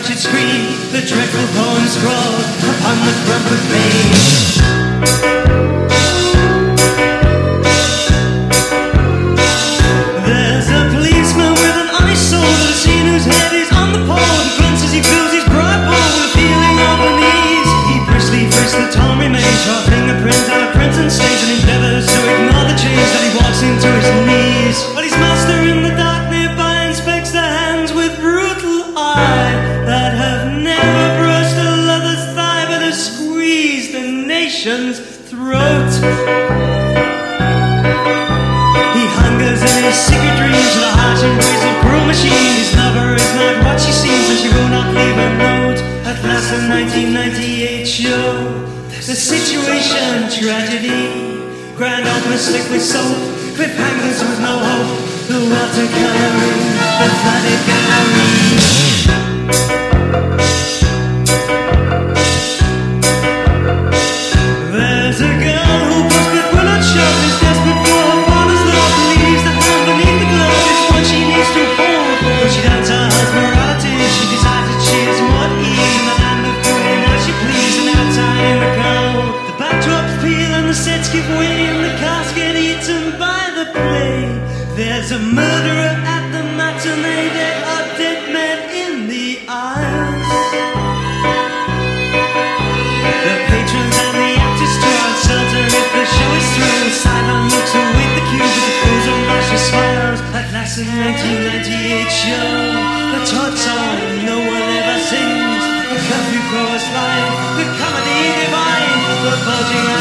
the fractured screen, the dreadful poem scrawled upon the crumpled page. There's a policeman with an soul that has seen whose head is on the pole. He grunts as he fills his broad bowl with feeling of unease. He briskly frisks the torn remains, draw fingerprints of prints and stains, and endeavors to ignore the change that he walks into his machine. His lover is not what she seems, and she will not leave a note. At last, the 1998 show, the situation tragedy. Grand opera slick with soap, cliffhangers with no hope. The water watercoloring, the flooded gallery. Show, the Todd song no one ever sings. The curfew chorus line, the comedy divine. The bulging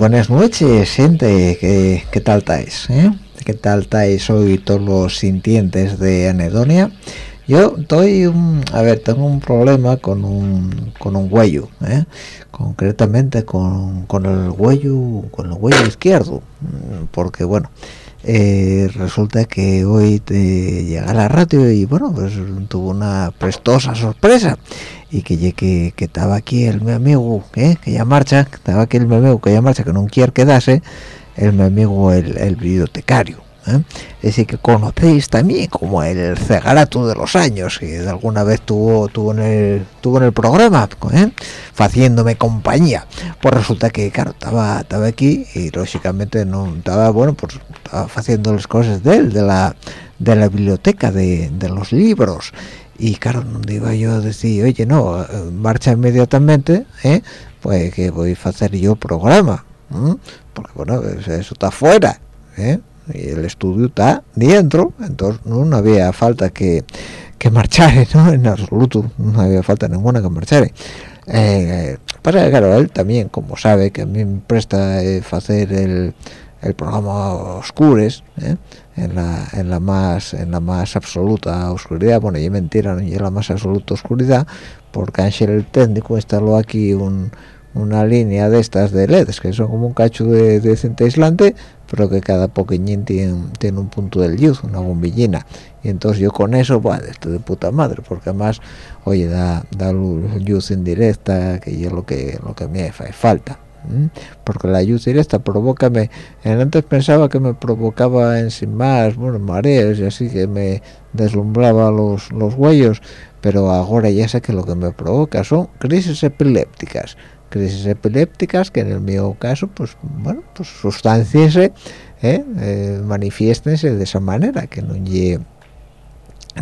buenas noches, gente. ¿Qué, tal estáis? eh? ¿Qué tal estáis hoy todos los sintientes de anedonia? Yo estoy, un- a ver, tengo un problema con un, con un huello, ¿eh? concretamente con, con el huello, con el huello izquierdo, mm, porque bueno, eh, resulta que hoy te llega la radio y bueno, pues tuvo una prestosa sorpresa y que que, que estaba aquí el mi amigo, ¿eh? que ya marcha, estaba aquí el mi amigo que ya marcha, que no quiere quedarse, el mi amigo el bibliotecario. ¿Eh? Ese que conocéis también como el cegarato de los años, que alguna vez tuvo tuvo en el, tuvo en el programa, ¿eh? haciéndome compañía. Pues resulta que, claro, estaba, estaba aquí y lógicamente no estaba, bueno, pues estaba haciendo las cosas de él, de la, de la biblioteca, de, de los libros. Y claro, no iba yo a decir, oye, no, eh, marcha inmediatamente, ¿eh? pues que voy a hacer yo programa, ¿m? porque bueno, es- eso está fuera, ¿eh? Y el estudio está dentro, entonces no, no había falta que, que marchare, ¿no? En absoluto, no había falta ninguna que marchare. Eh, que, claro, él también, como sabe que a mí me presta eh, hacer el, el programa Oscures, ¿eh? en la en la más en la más absoluta oscuridad bueno y mentira no y en la más absoluta oscuridad porque Ángel el técnico instaló aquí un una línea de estas de LEDs que son como un cacho de, de cinta aislante pero que cada poqueñín tiene, un punto de luz, una bombillina. Y entonces yo con eso, bueno, esto de puta madre porque además, oye, da, da luz indirecta que yo lo que lo que me hace falta porque la luz directa provócame antes pensaba que me provocaba en sin más bueno mareos y así que me deslumbraba los los huellos pero ahora ya sé que lo que me provoca son crisis epilépticas crisis epilépticas que en el mío caso pues bueno pues sustancias ¿eh? eh, manifiestense de esa manera que no llegue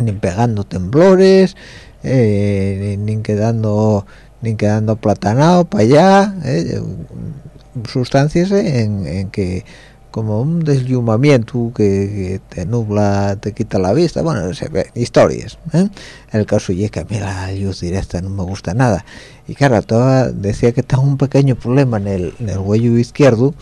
ni pegando temblores eh, ni, quedando ni quedando platanado para allá eh, sustancias en, en que como un deslumamiento que, te nubla, te quita la vista, bueno, se ve, historias. ¿eh? El caso es que a mí la luz directa no me gusta nada. Y claro, toda, decía que tengo un pequeño problema en el, en el huello izquierdo,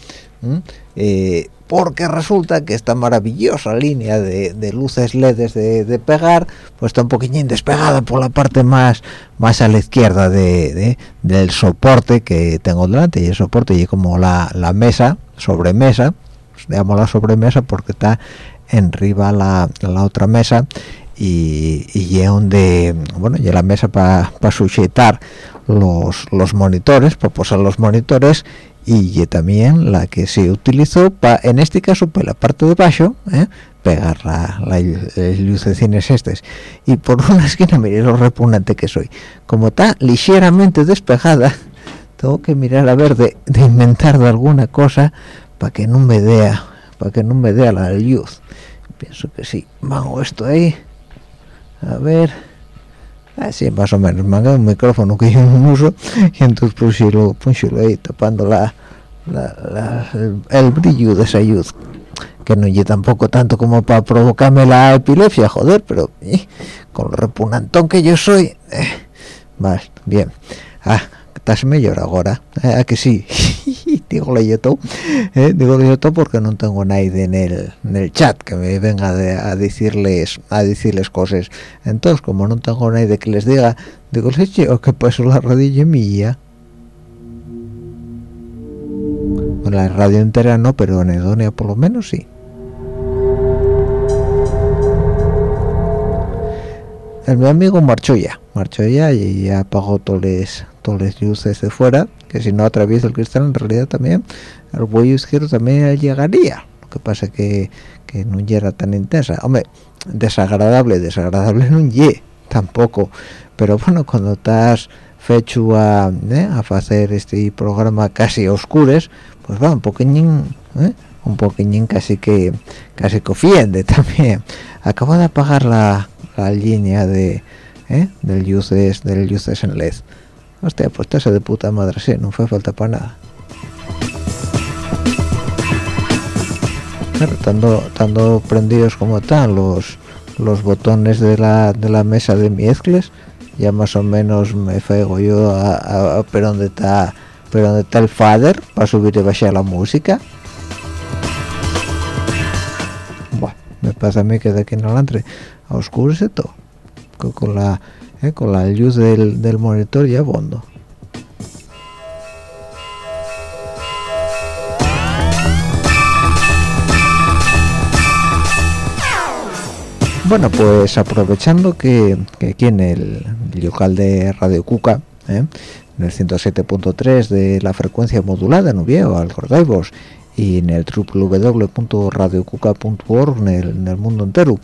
eh, porque resulta que esta maravillosa línea de, de luces LEDs de, de, pegar, pues está un poquillín despegada por la parte más más a la izquierda de, del soporte que tengo delante, y el soporte y como la, la mesa, sobremesa, llamo la sobremesa porque está enriba la, la otra mesa y, y donde bueno y la mesa para sujetar los, los monitores para posar los monitores y también la que se utilizó para en este caso para la parte de abajo ¿eh? pegar la, la, lucecines estas y por una esquina mire lo repugnante que soy como está ligeramente despejada tengo que mirar a ver de, de inventar de alguna cosa para que no me dé para que no me dé la luz. Pienso que sí. Mango esto ahí. A ver. Así más o menos. Manga un micrófono que yo no uso. Y entonces pues lo ahí tapando la, la, la el, el, brillo de esa luz. Que no llegue tampoco tanto como para provocarme la epilepsia joder pero eh, con lo repugnantón que yo soy eh, más bien. Ah estás mejor ahora. Eh, ¿a que sí digo yo todo eh, digo yo todo porque no tengo nadie en el, en el chat que me venga de, a decirles a decirles cosas. Entonces como no tengo nadie que les diga digo o que pasó la rodilla mía bueno, la radio entera no pero en Edonia por lo menos sí. El mi amigo marchó ya marchó ya y ya apagó todas las luces de fuera que si no atraviesa el cristal en realidad también el huello izquierdo también llegaría lo que pasa que que no era tan intensa hombre desagradable desagradable no ye tampoco pero bueno cuando estás fecho a, ¿eh? a hacer este programa casi oscures pues va un poquillín ¿eh? un poquillín casi que casi cofiende también acabo de apagar la, la línea de ¿eh? del luces del luces en led hostia pues esa de puta madre sí no fue falta para nada. Claro estando, prendidos como están los botones de la, mesa de mezcles ya más o menos me fego yo a, a, pero dónde está pero dónde está el fader para subir y bajar la música. Bueno me pasa a mí que de aquí en adelante oscurece todo. Con la eh, con la luz del, del monitor ya bondo. Bueno pues aprovechando que, aquí en el local de Radio Cuca eh, en el 107.3 de la frecuencia modulada no viejo al y en el www.radiocuca.org en, en el mundo entero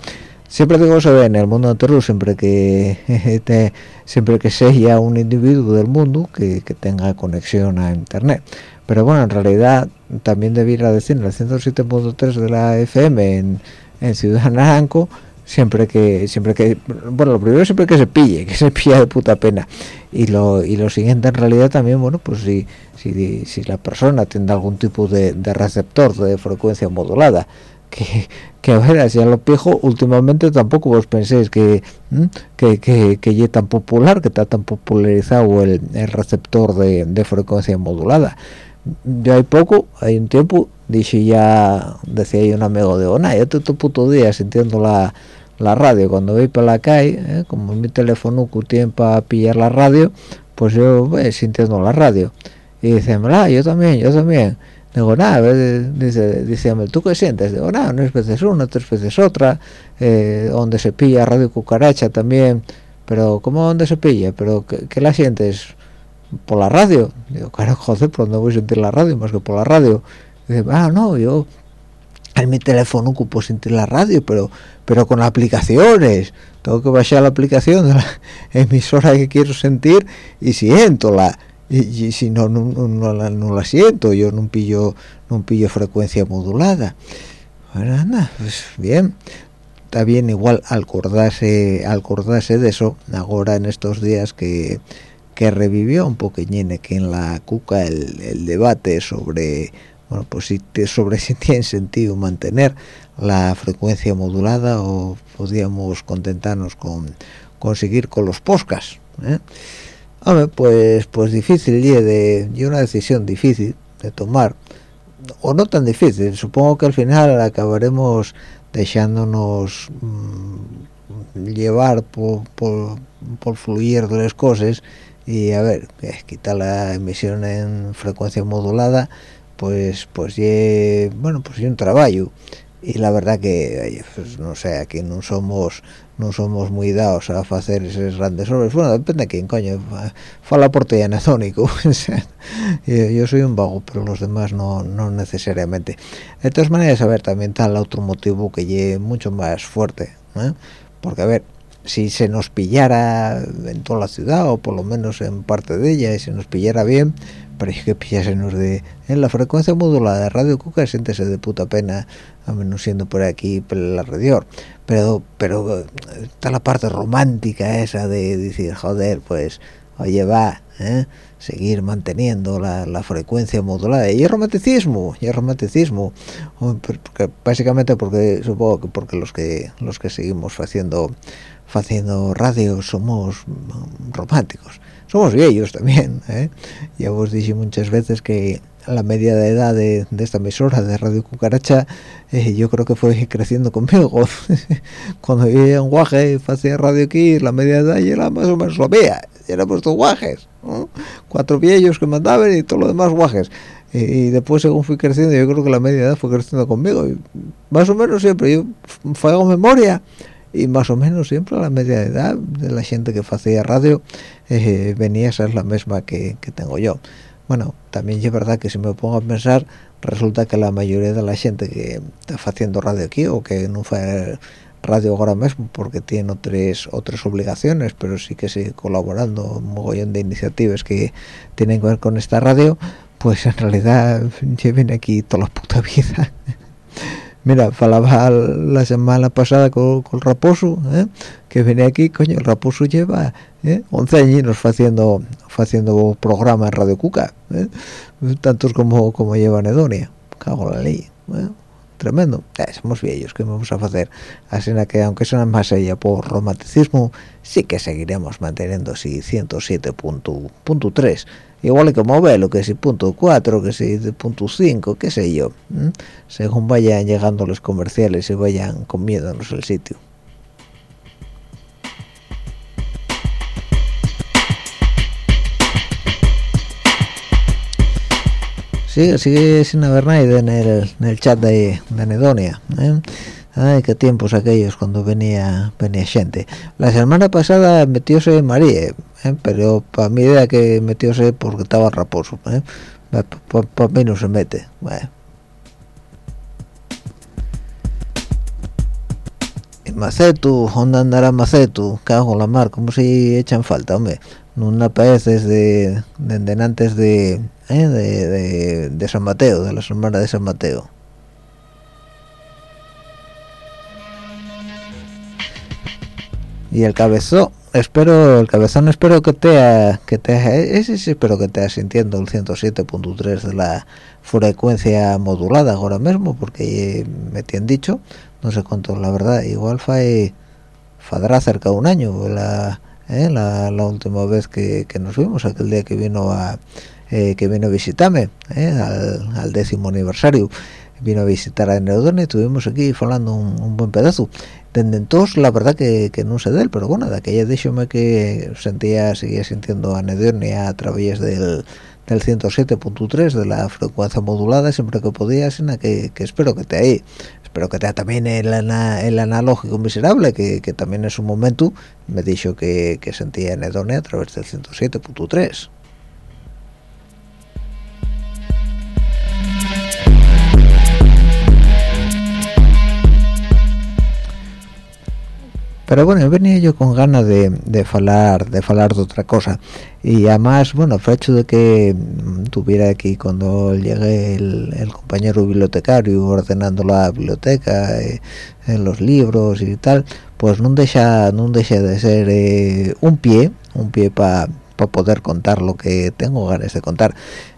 siempre digo eso en el mundo entero siempre que te, siempre que sea un individuo del mundo que, que, tenga conexión a internet. Pero bueno en realidad también debiera decir en el 107.3 de la FM en, en Ciudad Naranco siempre que siempre que bueno lo primero siempre que se pille que se pilla de puta pena. Y lo y lo siguiente en realidad también bueno pues si si, si la persona tiene algún tipo de receptor de frecuencia modulada que, que a ver, hacia lo pijo, últimamente tampoco vos penséis que, que, que, que ya tan popular, que está tan popularizado el, el receptor de, de, frecuencia modulada. Yo hay poco, hay un tiempo, dije ya, decía ahí un amigo de Ona, yo todo puto día sintiendo la, la radio, cuando voy por la calle, ¿eh? como mi teléfono que tiene para pillar la radio, pues yo voy sintiendo la radio y dice ah, yo también yo también digo nada dice dice tú qué sientes digo nada unas veces una otras veces otra eh, donde se pilla radio cucaracha también pero cómo donde se pilla pero ¿qué, la sientes por la radio digo claro joder por dónde voy a sentir la radio más que por la radio dice ah no yo en mi teléfono ocupo sentir la radio pero pero con aplicaciones. Tengo que bajar la aplicación de la emisora que quiero sentir y siento la y, si no no, la, no, la, siento yo no pillo no pillo frecuencia modulada bueno anda pues bien está bien igual acordarse acordarse de eso ahora en estos días que que revivió un poquillín aquí en la cuca el, el debate sobre bueno pues si sobre si tiene sentido mantener la frecuencia modulada o podríamos contentarnos con conseguir con los poscas ¿eh? Hombre, pues pues difícil y de y una decisión difícil de tomar. O no tan difícil supongo que al final acabaremos dejándonos mm, llevar por, por, fluir de las cosas y a ver quitar la emisión en frecuencia modulada pues pues bueno pues un trabajo. Y la verdad que pues, no sé aquí no somos no somos muy dados a hacer esas grandes obras. Bueno depende de quién coño. Fala porte anazónico yo, soy un vago pero los demás no, no necesariamente. De todas maneras a ver también está el otro motivo que lleve mucho más fuerte ¿eh? porque a ver si se nos pillara en toda la ciudad o por lo menos en parte de ella y se nos pillara bien es que pillásenos de en la frecuencia modulada de Radio Cuca siéntese de puta pena a menos siendo por aquí por el alrededor. Pero pero está la parte romántica esa de decir joder pues oye va ¿eh? seguir manteniendo la, la, frecuencia modulada. Y el romanticismo y el romanticismo. Porque, básicamente porque supongo que porque los que los que seguimos haciendo haciendo radio somos románticos somos viejos también ¿eh? ya os dije muchas veces que la media de edad de, esta emisora de Radio Cucaracha eh, yo creo que fue creciendo conmigo cuando yo en Guaje hacía radio aquí la media de edad era más o menos lo veía éramos dos guajes cuatro viejos que mandaban y todo lo demás guajes. Y, después según fui creciendo yo creo que la media de edad fue creciendo conmigo. Más o menos siempre yo hago memoria y más o menos siempre la media edad de la gente que hacía radio eh, venía a ser la misma que, tengo yo. Bueno también es verdad que si me pongo a pensar resulta que la mayoría de la gente que está haciendo radio aquí o que no fue radio ahora mismo porque tiene otras otras obligaciones pero sí que sigue colaborando un mogollón de iniciativas que tienen que ver con esta radio pues en realidad lleven aquí toda la puta vida mira falaba la semana pasada con, el Raposo ¿eh? que venía aquí coño el Raposo lleva ¿eh? 11 años haciendo haciendo programa en Radio Cuca ¿eh? tantos como como lleva Nedonia cago la ley ¿eh? Tremendo. Eh, somos viejos que vamos a hacer así que aunque suena más ella por romanticismo sí que seguiremos manteniendo si 107.3 igual que lo que si punto 4 que si punto 5 qué sé yo según vayan llegando los comerciales y vayan comiéndonos el sitio sigue sigue sin haber nadie en el, en el chat de, de Nedonia ¿eh? ay qué tiempos aquellos cuando venía venía gente la semana pasada metióse María ¿eh? pero para mi idea que metióse porque estaba raposo ¿eh? para mí no se mete Macetu, ¿dónde andará Macetu? Cago la mar, como si echan falta, hombre. No apareces de, de, de antes de, ¿eh? de, de, San Mateo, de la semana de San Mateo. Y el cabezón, espero, el cabezón espero que te que te ese espero que te sintiendo el 107.3 de la frecuencia modulada ahora mismo, porque me tienen dicho, no sé cuánto la verdad, igual fue fadrá cerca de un año la, ¿eh? la, la, última vez que, que nos vimos, aquel día que vino a eh, que vino a visitarme eh, al, décimo aniversario. Vino a visitar a Neodone estuvimos aquí hablando un, buen pedazo. Desde entonces la verdad que, no sé de él pero bueno de aquella me que sentía seguía sintiendo a Neodone a través del, del 107.3 de la frecuencia modulada siempre que podía que, que espero que te ahí. Espero que te también el, el analógico miserable que, que, también en su momento me dijo que, que sentía en a través del 107.3 pero bueno venía yo con ganas de, de falar de falar de otra cosa. Y además bueno el hecho de que mm, tuviera aquí cuando llegue el, compañero bibliotecario ordenando la biblioteca eh, en los libros y tal pues no deja no deja de ser eh, un pie un pie para poder contar lo que tengo ganas de contar.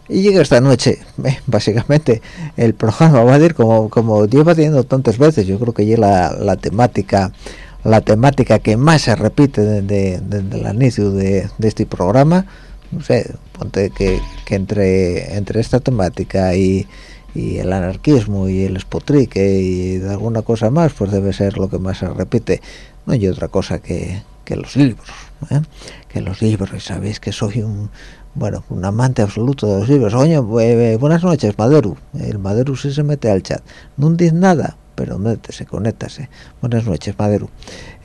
Y llega esta noche eh, básicamente el programa va a ir como como lleva teniendo tantas veces yo creo que ya la, la temática la temática que más se repite desde, el inicio de, este programa no sé ponte que, entre entre esta temática y, el anarquismo y el espotrique y alguna cosa más pues debe ser lo que más se repite. No hay otra cosa que, los libros ¿eh? que los libros sabéis que soy un bueno un amante absoluto de los libros. Oye eh, buenas noches Madero el Madero sí se mete al chat. No dice nada pero métese, conéctase. Buenas noches, Madero.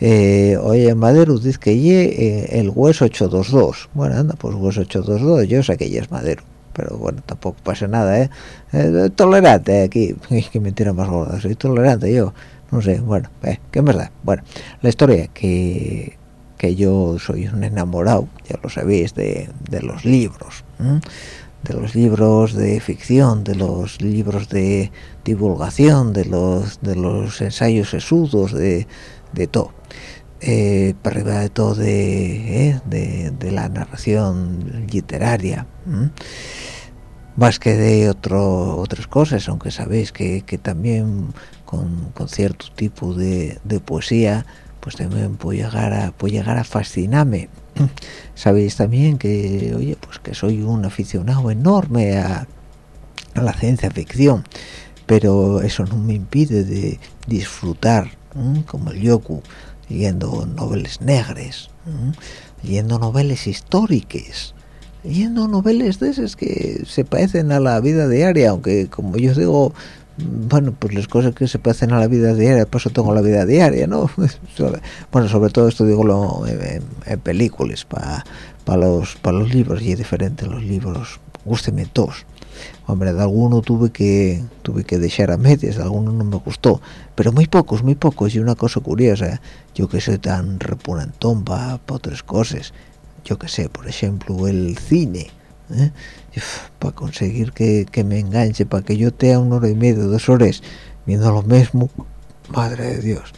Eh, oye, Madero dice que ye eh, el hueso 822. Bueno, anda, pues hueso 822, yo sé que ya es Madero. Pero bueno, tampoco pasa nada, ¿eh? eh tolerante aquí. que mentira más gorda, soy tolerante yo. No sé, bueno, eh, que es verdad. Bueno, la historia que que yo soy un enamorado, ya lo sabéis, de, de los libros de los libros de ficción, de los libros de divulgación, de los de los ensayos esudos, de, de todo. Eh, para arriba de todo de, eh, de, la narración literaria más que de otro, otras cosas aunque sabéis que, que también con, con, cierto tipo de, de poesía pues también puede llegar a puede llegar a fascinarme sabéis también que oye pues que soy un aficionado enorme a, la ciencia ficción pero eso no me impide de disfrutar como el yoku leyendo novelas negras leyendo novelas históricas leyendo novelas de esas que se parecen a la vida diaria aunque como yo digo bueno, pues las cosas que se parecen a la vida diaria, por eso tengo la vida diaria, ¿no? bueno, sobre todo esto digo lo, en, películas, para los para los libros, y es diferente los libros, gústeme todos. Hombre, de alguno tuve que tuve que dejar a medias, de alguno no me gustó, pero muy pocos, muy pocos, y una cosa curiosa, yo que soy tan repugnantón para otras cosas, yo que sé, por ejemplo, el cine, ¿eh? para conseguir que, me enganche, para que yo tenga una hora y media, dos horas, viendo lo mismo, madre de Dios.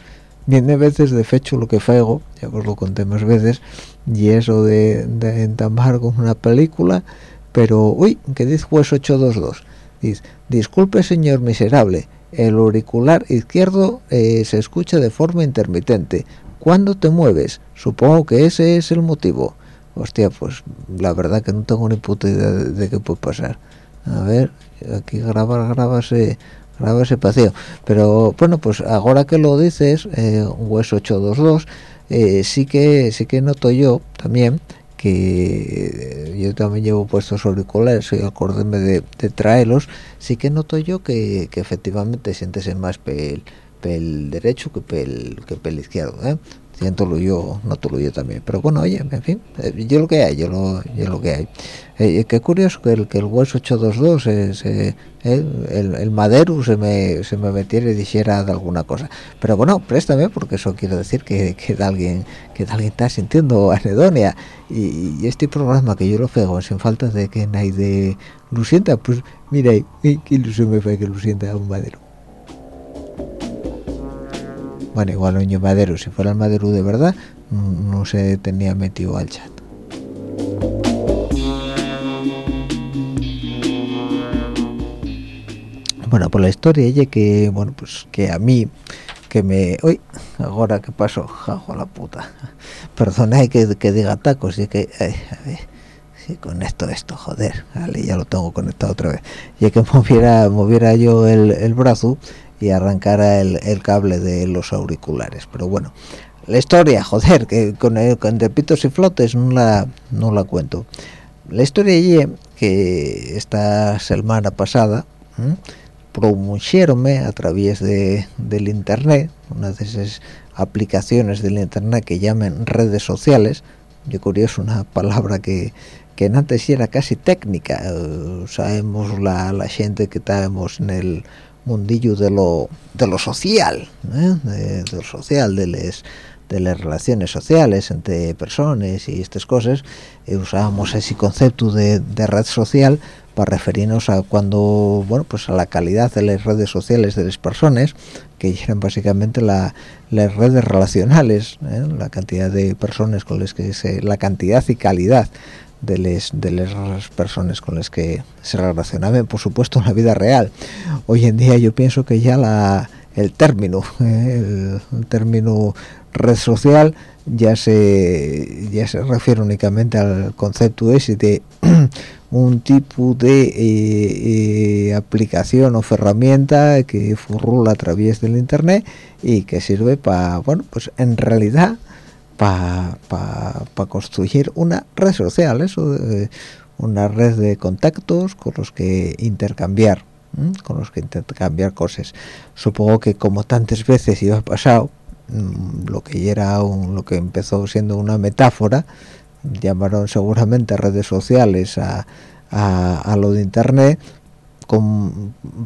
Viene veces de fecho lo que fego, ya os lo conté más veces, y eso de, de entamar con una película, pero, uy, que dice juez 822, dice, disculpe señor miserable, el auricular izquierdo eh, se escucha de forma intermitente. ¿Cuándo te mueves? Supongo que ese es el motivo hostia pues la verdad que no tengo ni puta idea de, qué puede pasar a ver aquí grabar grabase grabase paseo pero bueno pues ahora que lo dices eh, hueso 822 eh, sí que sí que noto yo también que yo también llevo puestos auriculares y acordéme de, de, traerlos sí que noto yo que, que efectivamente sientes más pel, pel derecho que pel, que pel izquierdo ¿eh? Siento yo no lo yo también. Pero bueno oye en fin eh, yo lo que hay yo lo, yo lo que hay. Eh, qué curioso que el que el hueso 822 es, eh, el, el madero se me se me metiera y dijera de alguna cosa. Pero bueno préstame porque eso quiere decir que, que alguien que alguien está sintiendo anedonia. Y, este programa que yo lo pego sin falta de que nadie lo sienta pues mira qué ilusión me fue que lo sienta a un madero bueno igual un madero si fuera el madero de verdad no se tenía metido al chat. Bueno por la historia ella que bueno pues que a mí que me uy ahora qué pasó jajo la puta. Perdona que, que diga tacos y que a ver, si conecto esto joder vale ya lo tengo conectado otra vez. Y que moviera moviera yo el, el brazo y arrancara el, cable de los auriculares pero bueno la historia joder que con, el, con y flotes no la no la cuento la historia es que esta semana pasada ¿eh? a través de, del internet una de esas aplicaciones del internet que llaman redes sociales yo curioso una palabra que que antes era casi técnica eh, sabemos la, la gente que estábamos en el mundillo de lo de lo social ¿eh? de, lo social de de las relaciones sociales entre personas y estas cosas eh, usábamos ese concepto de, de, red social para referirnos a cuando bueno pues a la calidad de las redes sociales de las personas que eran básicamente la, las redes relacionales ¿eh? la cantidad de personas con las que se la cantidad y calidad de las de las personas con las que se relacionaban por supuesto en la vida real hoy en día yo pienso que ya la el término ¿eh? el, término red social ya se ya se refiere únicamente al concepto ese de un tipo de eh, eh, aplicación o herramienta que furrula a través del internet y que sirve para bueno pues en realidad para construir una red social eso una red de contactos con los que intercambiar con los que intercambiar cosas. Supongo que como tantas veces iba pasado mm, lo que era un, lo que empezó siendo una metáfora llamaron seguramente redes sociales a, a, lo de internet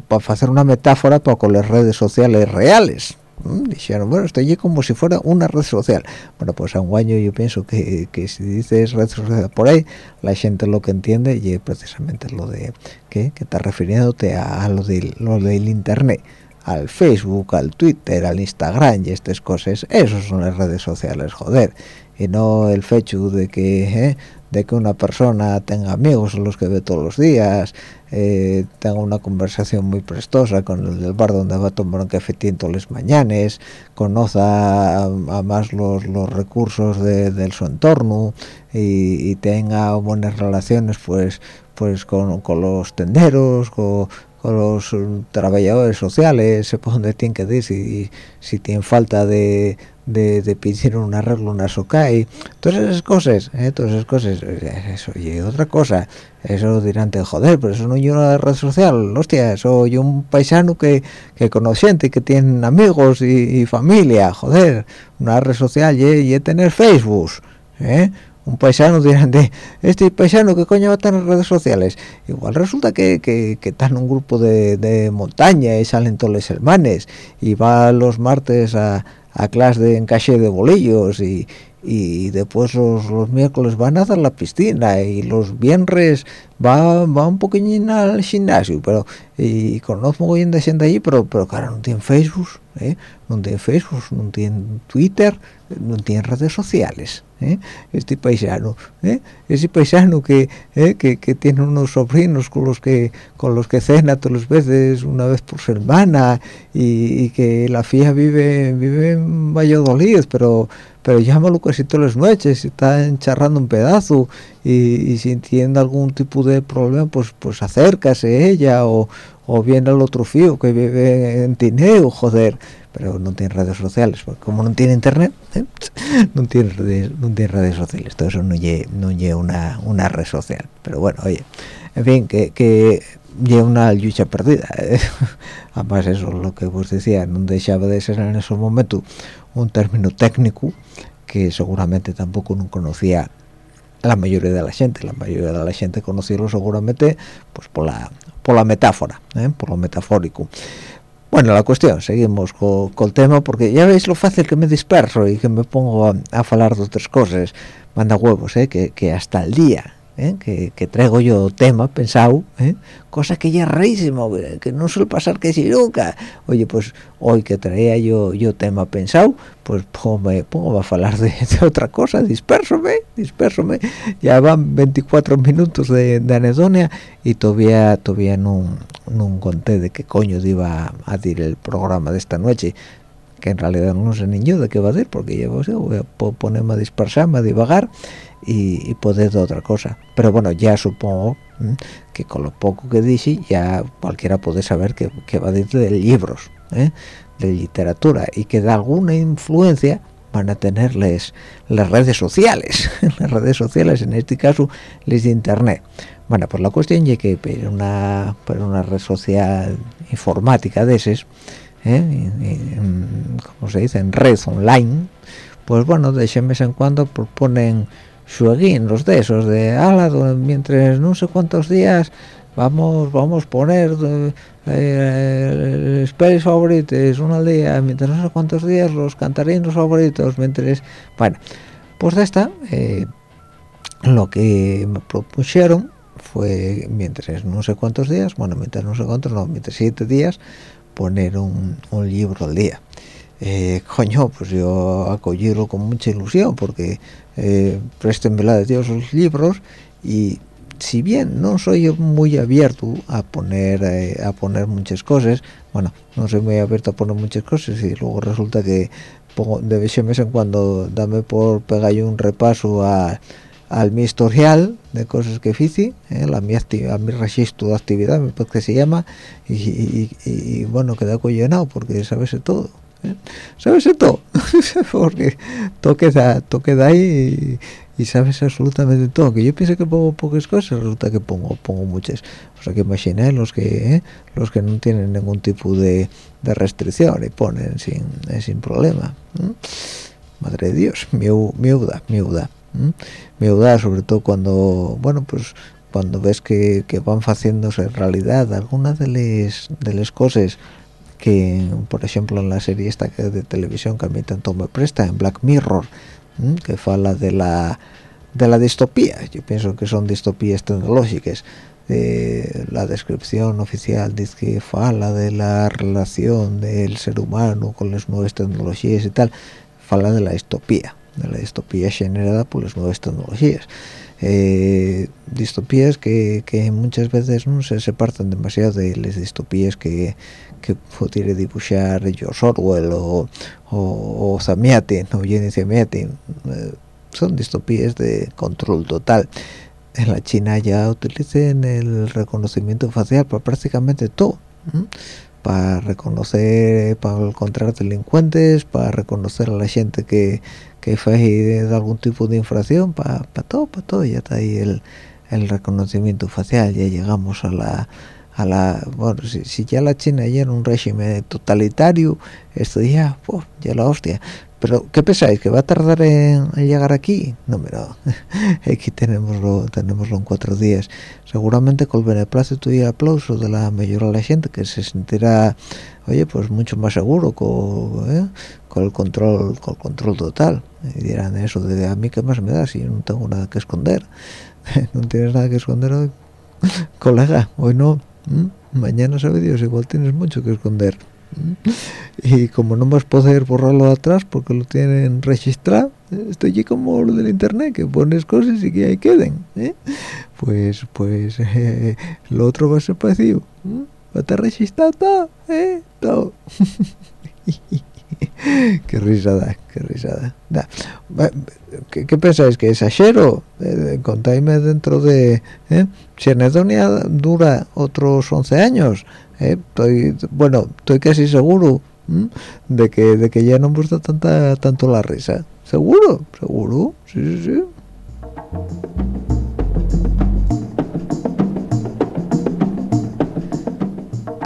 para hacer una metáfora para con las redes sociales reales dijeron bueno esto es como si fuera una red social bueno pues a un año yo pienso que, que, si dices red social por ahí la gente lo que entiende y es precisamente lo de que, que está refiriéndote a, lo, de, lo del internet al Facebook, al Twitter, al Instagram y estas cosas, esos son las redes sociales, joder, y no el fecho de que ¿eh? de que una persona tenga amigos a los que ve todos los días, eh, tenga una conversación muy prestosa con el del bar donde va a tomar un cafetín todos los mañanes, conozca a, más los, los recursos de, su entorno y, tenga buenas relaciones pues pues con, con los tenderos, con, con los trabajadores sociales, sepa dónde tienen que ir, si, si tienen falta de, de, de pedir un arreglo, una socai, todas esas cosas, ¿eh? todas esas cosas, eso y otra cosa, eso dirán, joder, pero eso no es una red social, hostia, soy un paisano que, que conoce gente, que tiene amigos y, familia, joder, una red social y, y tener Facebook, ¿eh? un paisano dirán de este paisano que coño va a en redes sociales igual resulta que, que, que en un grupo de, de montaña y salen todos los hermanes y va los martes a, a clase de encaje de bolillos y, y después los, miércoles van a dar la piscina y los viernes va, va un poquillín al gimnasio pero y conozco muy bien de gente allí pero pero claro no tienen Facebook ¿eh? no tienen Facebook no tienen Twitter no tienen redes sociales ¿eh? este paisano ¿eh? ese paisano que, ¿eh? que, tiene unos sobrinos con los que con los que cena todas las veces una vez por semana y, que la fía vive vive en Valladolid pero pero llámalo casi todas las noches, está encharrando un pedazo y, y si algún tipo de problema, pues pues acércase ella o, o viene el otro fío que vive en Tineo, joder, pero no tiene redes sociales, porque como no tiene internet, ¿eh? no tiene redes, no tiene redes sociales, todo eso no lleva no una, una red social, pero bueno, oye, en fin, que, que lleva una lucha perdida, ¿eh? además eso lo que vos decía, no dejaba de ser en ese momento un término técnico que seguramente tampoco no conocía la mayoría de la gente la mayoría de la gente conocía seguramente pues por la por la metáfora ¿eh? por lo metafórico bueno la cuestión seguimos con, el tema porque ya veis lo fácil que me disperso y que me pongo a, hablar de otras cosas manda huevos ¿eh? que, que hasta el día ¿eh? que, traigo yo tema pensado ¿eh? cosa que ya es rarísimo que no suele pasar que si nunca oye pues hoy que traía yo yo tema pensado pues pongo, pongo a hablar de, otra cosa dispersome dispersome ya van 24 minutos de, anedonia y todavía todavía no, no conté de qué coño iba a decir el programa de esta noche que en realidad no sé ni yo de qué va a decir porque ya voy a ponerme a dispersarme a divagar y, poder de otra cosa pero bueno ya supongo que con lo poco que dije ya cualquiera puede saber que, va a decir de libros ¿eh? de literatura y que da alguna influencia van a tenerles las redes sociales las redes sociales en este caso les de internet bueno pues la cuestión es que para una una red social informática de esas ¿eh? como se dice en red online pues bueno de mes en cuando proponen en los de esos de ala mientras no sé cuántos días vamos vamos poner eh, eh favoritos una al día mientras no sé cuántos días los cantarinos favoritos mientras bueno pues de esta eh, lo que me propusieron fue mientras no sé cuántos días bueno mientras no sé cuántos no mientras siete días poner un, un libro al día eh, coño pues yo acogílo con mucha ilusión porque eh, la de Dios los libros y si bien no soy muy abierto a poner eh, a poner muchas cosas bueno no soy muy abierto a poner muchas cosas y luego resulta que de vez en cuando dame por pegar un repaso a, al mi historial de cosas que hice eh, la mi a mi registro de actividad parece que se llama y, bueno queda llenado porque sabes todo sabes todo porque todo queda, todo queda ahí y, sabes absolutamente todo. Que yo pienso que pongo pocas cosas resulta que pongo pongo muchas. O sea que imaginé los que ¿eh? los que no tienen ningún tipo de, de restricción y ponen sin eh, sin problema madre de dios miuda miuda miuda sobre todo cuando bueno pues cuando ves que, que van haciéndose realidad algunas de las de las cosas que por ejemplo en la serie esta de televisión que a mí tanto me presta en Black Mirror que fala de la de la distopía. Yo pienso que son distopías tecnológicas. La descripción oficial dice que fala de la relación del ser humano con las nuevas tecnologías y tal. Fala de la distopía de la distopía generada por las nuevas tecnologías eh, distopías que, muchas veces no se separan demasiado de las distopías que, que pudiera dibujar George Orwell o, o, o Zamiatin o Jenny Zamiatin eh, son distopías de control total. En la China ya utilicen el reconocimiento facial para prácticamente todo para reconocer para encontrar delincuentes para reconocer a la gente que que de algún tipo de infracción para todo para todo ya está ahí el, el reconocimiento facial ya llegamos a la a la bueno si, ya la China ya era un régimen totalitario esto ya pues, ya la hostia pero qué pensáis que va a tardar en, llegar aquí no pero aquí tenemos tenemoslo en cuatro días. Seguramente con el beneplácito y el aplauso de la mayoría de la gente que se sentirá oye pues mucho más seguro con, ¿eh? con el control con el control total. Y dirán eso de a mí qué más me da si no tengo nada que esconder. No tienes nada que esconder hoy colega hoy no. ¿Mm? mañana sabe Dios igual tienes mucho que esconder. Y como no vas a poder borrarlo de atrás porque lo tienen registrado estoy aquí como lo del internet que pones cosas y que ahí queden ¿eh? pues pues eh, lo otro va a ser parecido ¿Mm? va a estar registrado todo ¿eh? todo qué risada, qué risada. ¿Qué, ¿Qué, pensáis? ¿Que es achero? Eh, contáis-me dentro de... ¿eh? Si Anedonia dura otros 11 años, ¿eh? estoy, bueno, estoy casi seguro de que de que ya no me gusta tanta tanto la risa. ¿Seguro? ¿Seguro? Sí, sí, sí.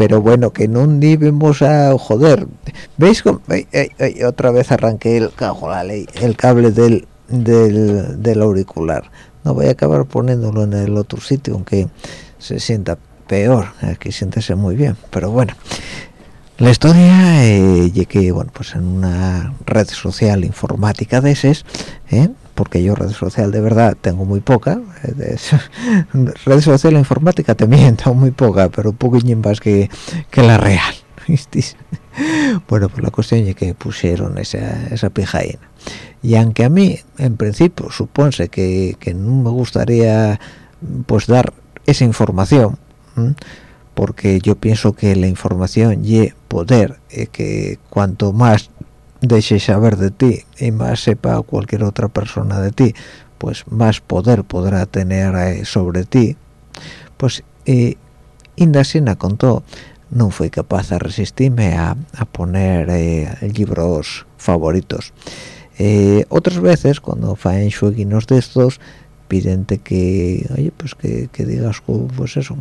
Pero bueno que no vemos a joder veis otra vez arranqué el ley el cable del, del, auricular. No voy a acabar poniéndolo en el otro sitio aunque se sienta peor aquí siéntese muy bien pero bueno. La historia eh, que bueno pues en una red social informática de esas ¿eh? Porque yo red social de verdad tengo muy poca eh, red social informática también tengo muy poca pero un poquito más que, que la real bueno pues la cuestión es que pusieron esa, esa pijaína y aunque a mí en principio supone que, que no me gustaría pues dar esa información porque yo pienso que la información y poder eh, que cuanto más deje saber de ti y más sepa cualquier otra persona de ti pues más poder podrá tener eh, sobre ti. Pues eh, Indasina contó no fui capaz de resistirme a, a poner eh, libros favoritos Eh, otras veces cuando faen jueguinos de estos pidente que oye pues que, digas pues eso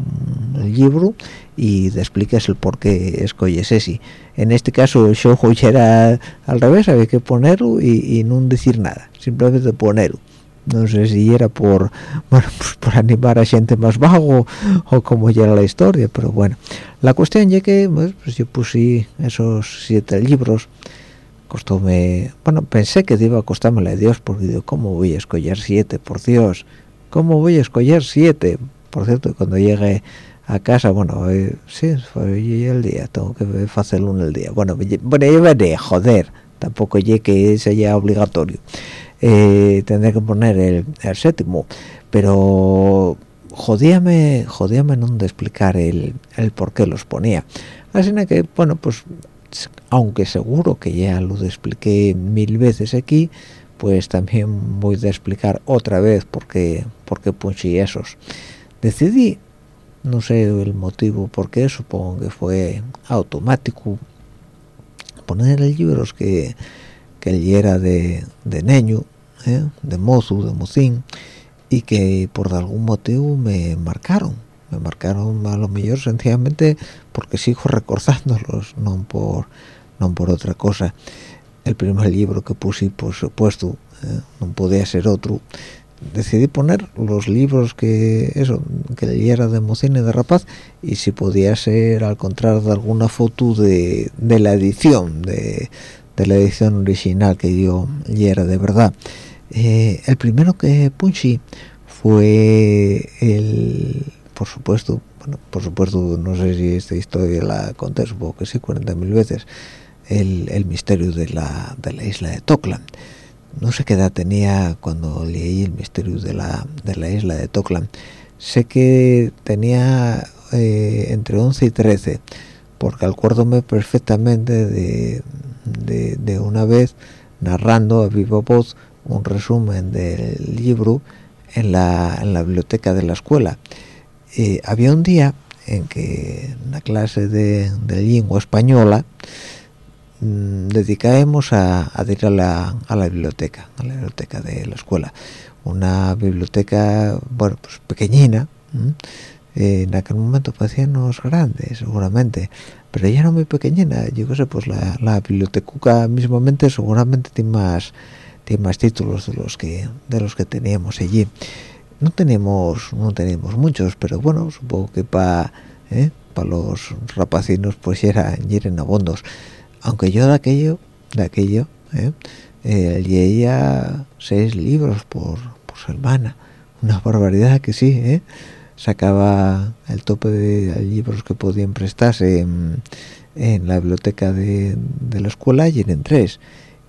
el libro y te expliques el por qué escoges ese. En este caso show era al revés había que ponerlo y, no decir nada simplemente ponerlo. No sé si era por bueno pues por animar a gente más vago o como ya era la historia pero bueno. La cuestión ya que pues yo puse esos siete libros costóme bueno pensé que iba a costarme la de Dios porque digo cómo voy a escoger siete por Dios cómo voy a escoger siete por cierto cuando llegue a casa bueno eh, sí fue el día tengo que hacerlo en el día. Bueno bueno yo veré joder tampoco llegue que sea obligatorio. Eh, tendré que poner el, séptimo pero jodíame jodíame no de explicar el, el por qué los ponía. Así que bueno pues aunque seguro que ya lo expliqué mil veces aquí pues también voy a explicar otra vez por qué, por qué esos decidí no sé el motivo por qué supongo que fue automático poner el libros que que él era de, de neño ¿eh? de mozo de mocín y que por algún motivo me marcaron me marcaron a lo mejor sencillamente porque sigo recordándolos no por no por otra cosa. El primer libro que puse por supuesto eh, no podía ser otro. Decidí poner los libros que eso que leyera de mocín y de rapaz y si podía ser al contrario de alguna foto de, de la edición de, de, la edición original que yo leyera de verdad. Eh, el primero que puse fue el por supuesto bueno por supuesto no sé si esta historia la conté supongo que sí 40.000 veces el, el, misterio de la, de la isla de Tokland no sé qué edad tenía cuando leí el misterio de la, de la isla de Tokland sé que tenía eh, entre 11 y 13 porque acuérdome perfectamente de, de, de, una vez narrando a vivo voz un resumen del libro en la, en la biblioteca de la escuela había un día en que en la clase de, lengua española mmm, dedicábamos a, ir a la, biblioteca, a la biblioteca de la escuela. Una biblioteca, bueno, pues pequeñina, eh, en aquel momento parecíamos grandes, seguramente, pero ya no muy pequeñina, yo qué sé, pues la, la biblioteca mismamente seguramente tiene más, tiene más títulos de los que, de los que teníamos allí no tenemos no tenemos muchos pero bueno supongo que para ¿eh? para los rapacinos pues ya eran, abondos aunque yo de aquello de aquello ¿eh? eh leía seis libros por, por semana una barbaridad que sí ¿eh? sacaba el tope de libros que podían prestarse en, la biblioteca de, de, la escuela y en tres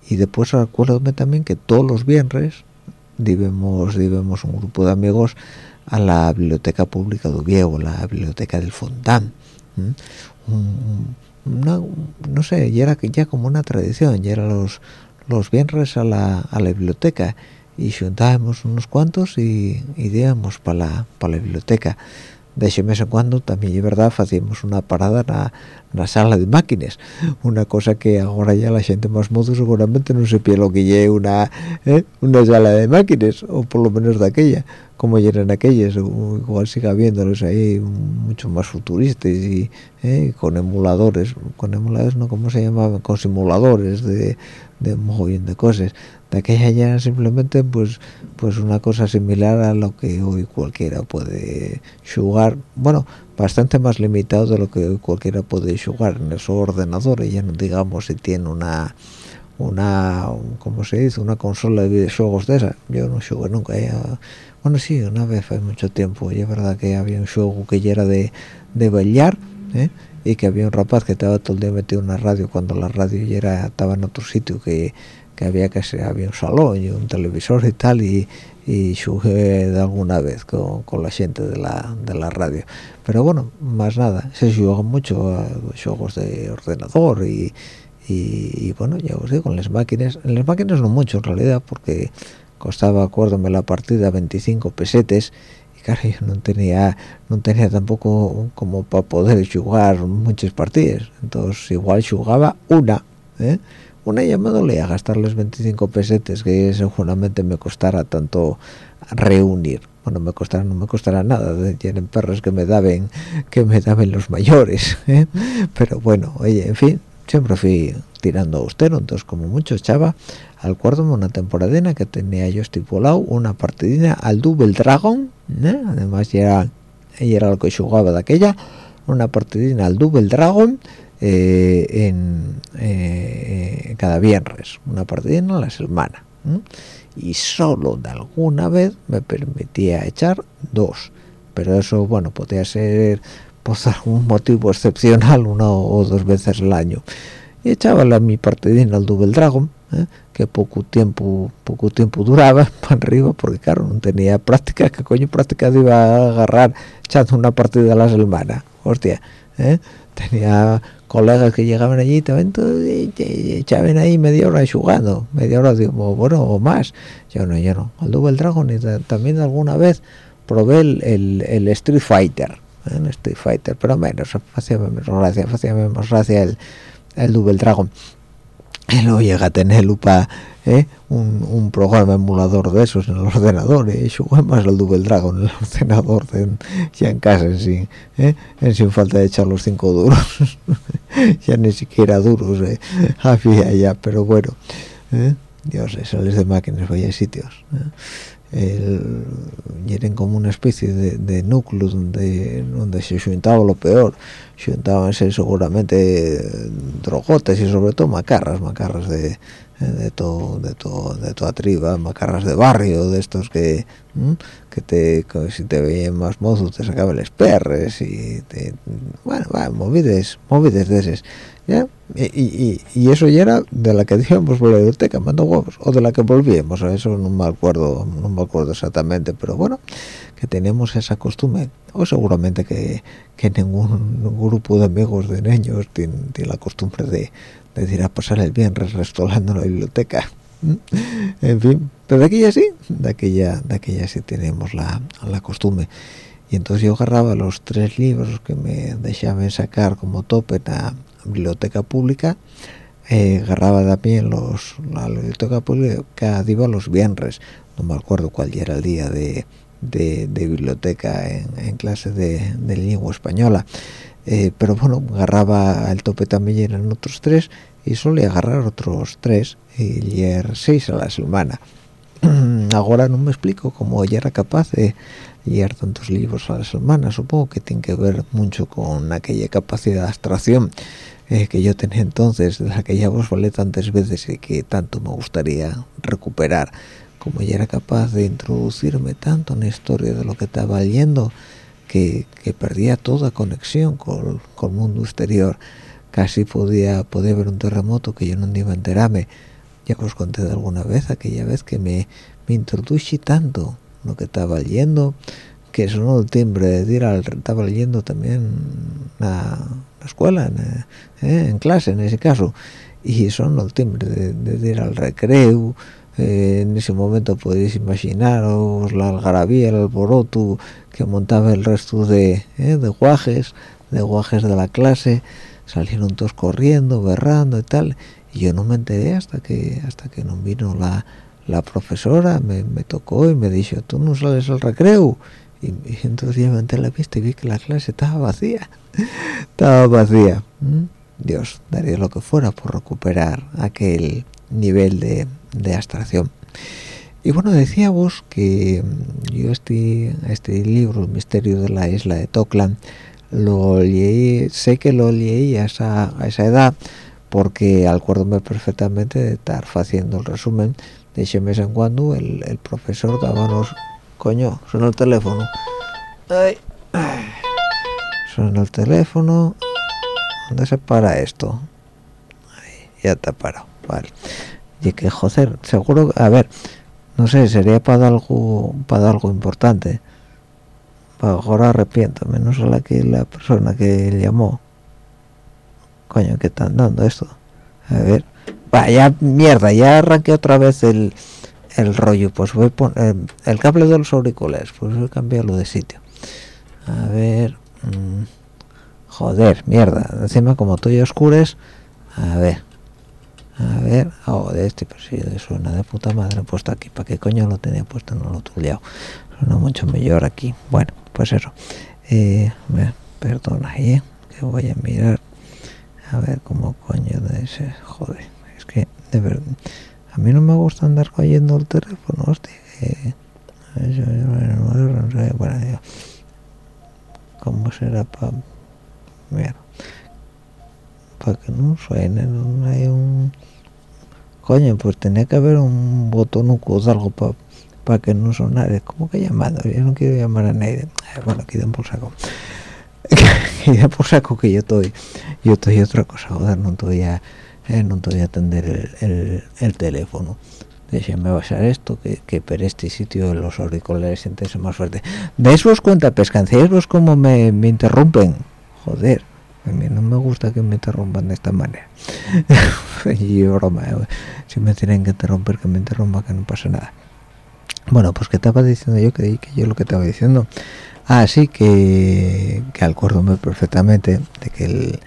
y después recuerdo también que todos los viernes debemos un grupo de amigos a la biblioteca pública de Oviedo, la biblioteca del Fontán. no, sé, ya era ya como una tradición, ya era los los viernes a la, a la biblioteca y juntábamos unos cuantos y, íbamos para la, para la biblioteca de ese mes en cuando también es verdad hacíamos una parada en la sala de máquinas una cosa que ahora ya la gente más modo seguramente no se pide lo que lleve una ¿eh? una sala de máquinas o por lo menos de aquella como eran aquellas igual siga habiéndolos ahí mucho más futuristas y ¿eh? con emuladores con emuladores no cómo se llamaban con simuladores de de bien de cosas de aquella ya simplemente pues pues una cosa similar a lo que hoy cualquiera puede jugar. Bueno bastante más limitado de lo que hoy cualquiera puede jugar en esos ordenadores. Ya no digamos si tiene una una como se dice una consola de videojuegos de esa yo no jugué nunca bueno sí una vez hace mucho tiempo. Y es verdad que había un juego que ya era de de bailar ¿eh? y que había un rapaz que estaba todo el día metido en la radio cuando la radio ya era, estaba en otro sitio que, que había que ser, había un salón y un televisor y tal y, y jugué de alguna vez con, con, la gente de la, de la radio pero bueno más nada se juega mucho a juegos de ordenador y, y, bueno ya os digo con las máquinas en las máquinas no mucho en realidad porque costaba acuérdame la partida 25 pesetes claro, yo no tenía no tenía tampoco como para poder jugar muchas partidas entonces igual jugaba una ¿eh? Una ya me dolía gastarles 25 pesetes que seguramente me costara tanto reunir bueno me costará no me costará nada tienen perros que me daban que me daban los mayores ¿eh? pero bueno oye en fin siempre fui tirando austero entonces como mucho echaba al cuarto una temporadina que tenía yo estipulado una partidina al Double Dragon ¿eh? además ya era, era lo que jugaba de aquella una partidina al Double Dragon eh, en eh, cada viernes una partidina a la semana y solo de alguna vez me permitía echar dos pero eso bueno podía ser por algún motivo excepcional una o dos veces al año y echaba la mi partidina al Double Dragon ¿eh? que poco tiempo poco tiempo duraba para arriba porque claro no tenía práctica que coño práctica iba a agarrar echando una partida a la semana hostia ¿eh? tenía colegas que llegaban allí también echaban ahí media hora jugando media hora digo bueno o más yo no yo no al Double Dragon y también alguna vez probé el, el, Street Fighter ¿eh? el Street Fighter pero menos hacía menos gracia hacía menos gracia el, el Double Dragon y luego llega a tener lupa ¿eh? un, un, programa emulador de esos en el ordenador jugué más el Double Dragon en el ordenador ya en casa en sin, ¿eh? en sin falta de echar los cinco duros ya ni siquiera duros ¿eh? había ya pero bueno ¿eh? Dios sales de máquinas vaya sitios el, eran como una especie de, núcleo donde donde se juntaba lo peor. Juntábanse seguramente drogotes y sobre todo macarras macarras de de todo de todo de toda triba macarras de barrio de estos que que te si te veían más mozos te sacaban los perres y te, bueno va, movides movides de esos ¿ya? Y, y, eso ya era de la que dijimos por la biblioteca mando huevos o de la que volvíamos eso no me acuerdo no me acuerdo exactamente pero bueno que tenemos esa costumbre o seguramente que, que ningún, grupo de amigos de niños tiene, la costumbre de, de, ir a pasar el viernes restaurando en la biblioteca. En fin pero de aquella sí de aquella de aquella sí tenemos la, la costumbre. Y entonces yo agarraba los tres libros que me dejaban sacar como tope en la biblioteca pública eh, agarraba también los la biblioteca pública iba los viernes. No me acuerdo cuál era el día de, de, biblioteca en, clase de, lengua española eh, pero bueno agarraba el tope también eran otros tres y solía agarrar otros tres y leer seis a la semana. Ahora no me explico cómo ya era capaz de leer tantos libros a la semana. Supongo que tiene que ver mucho con aquella capacidad de abstracción eh, que yo tenía entonces de la que ya vos hablé tantas veces y que tanto me gustaría recuperar. Como ya era capaz de introducirme tanto en la historia de lo que estaba leyendo que, perdía toda conexión con, con, el mundo exterior. Casi podía poder ver un terremoto que yo no iba a enterarme ya os conté de alguna vez aquella vez que me, me introduje tanto lo que estaba leyendo que sonó el timbre de ir al estaba leyendo también a la escuela en, eh, clase en ese caso. Y sonó el timbre de, ir al recreo eh, en ese momento podéis imaginaros la algarabía el alboroto que montaba el resto de, eh, de guajes de guajes de la clase. Salieron todos corriendo berrando y tal. Y yo no me enteré hasta que hasta que no vino la, la profesora me, tocó y me dijo tú no sales al recreo y, entonces yo me la vista y vi que la clase estaba vacía estaba vacía. Dios daría lo que fuera por recuperar aquel nivel de, de abstracción. Y bueno decía vos que yo este este libro el misterio de la isla de Toklan lo leí sé que lo leí a esa, a esa edad porque acuérdome perfectamente de estar haciendo el resumen de ese mes en cuando el, el profesor dábanos coño suena el teléfono. Ay. suena el teléfono. ¿dónde se para esto? ya está parado. Vale y que joder seguro a ver no sé sería para algo para algo importante. Ahora arrepiento menos a la que la persona que llamó. Coño que están dando esto a ver vaya mierda ya arranqué otra vez el, el rollo pues voy a poner el cable de los auriculares pues voy a cambiarlo de sitio. A ver mm, joder mierda encima como estoy oscures a ver a ver de este pero sí suena de puta madre puesto aquí para qué coño lo tenía puesto en el otro lado suena mucho mejor aquí. Bueno pues eso. Eh, perdona ¿eh? que voy a mirar. A ver cómo coño de ese joder. Es que de verdad a mí no me gusta andar cogiendo el teléfono hostia eh, bueno, ¿cómo será para mira para que no suene no hay un coño pues tenía que haber un botón o algo para para que no sonara. Como que llamando yo no quiero llamar a nadie. Bueno aquí den por saco. Que por saco que yo estoy yo estoy otra cosa joder no estoy a eh, no estoy a atender el, el, teléfono. Déjeme basar esto que, que por este sitio los auriculares sienten más fuerte ¿veis vos cuenta pescancéis vos como me, me interrumpen joder a mí no me gusta que me interrumpan de esta manera. Y broma eh, si me tienen que interrumpir que me interrumpa que no pasa nada. Bueno pues que estaba diciendo yo que, que yo lo que estaba diciendo. Ah sí que, que acuérdome perfectamente de que el,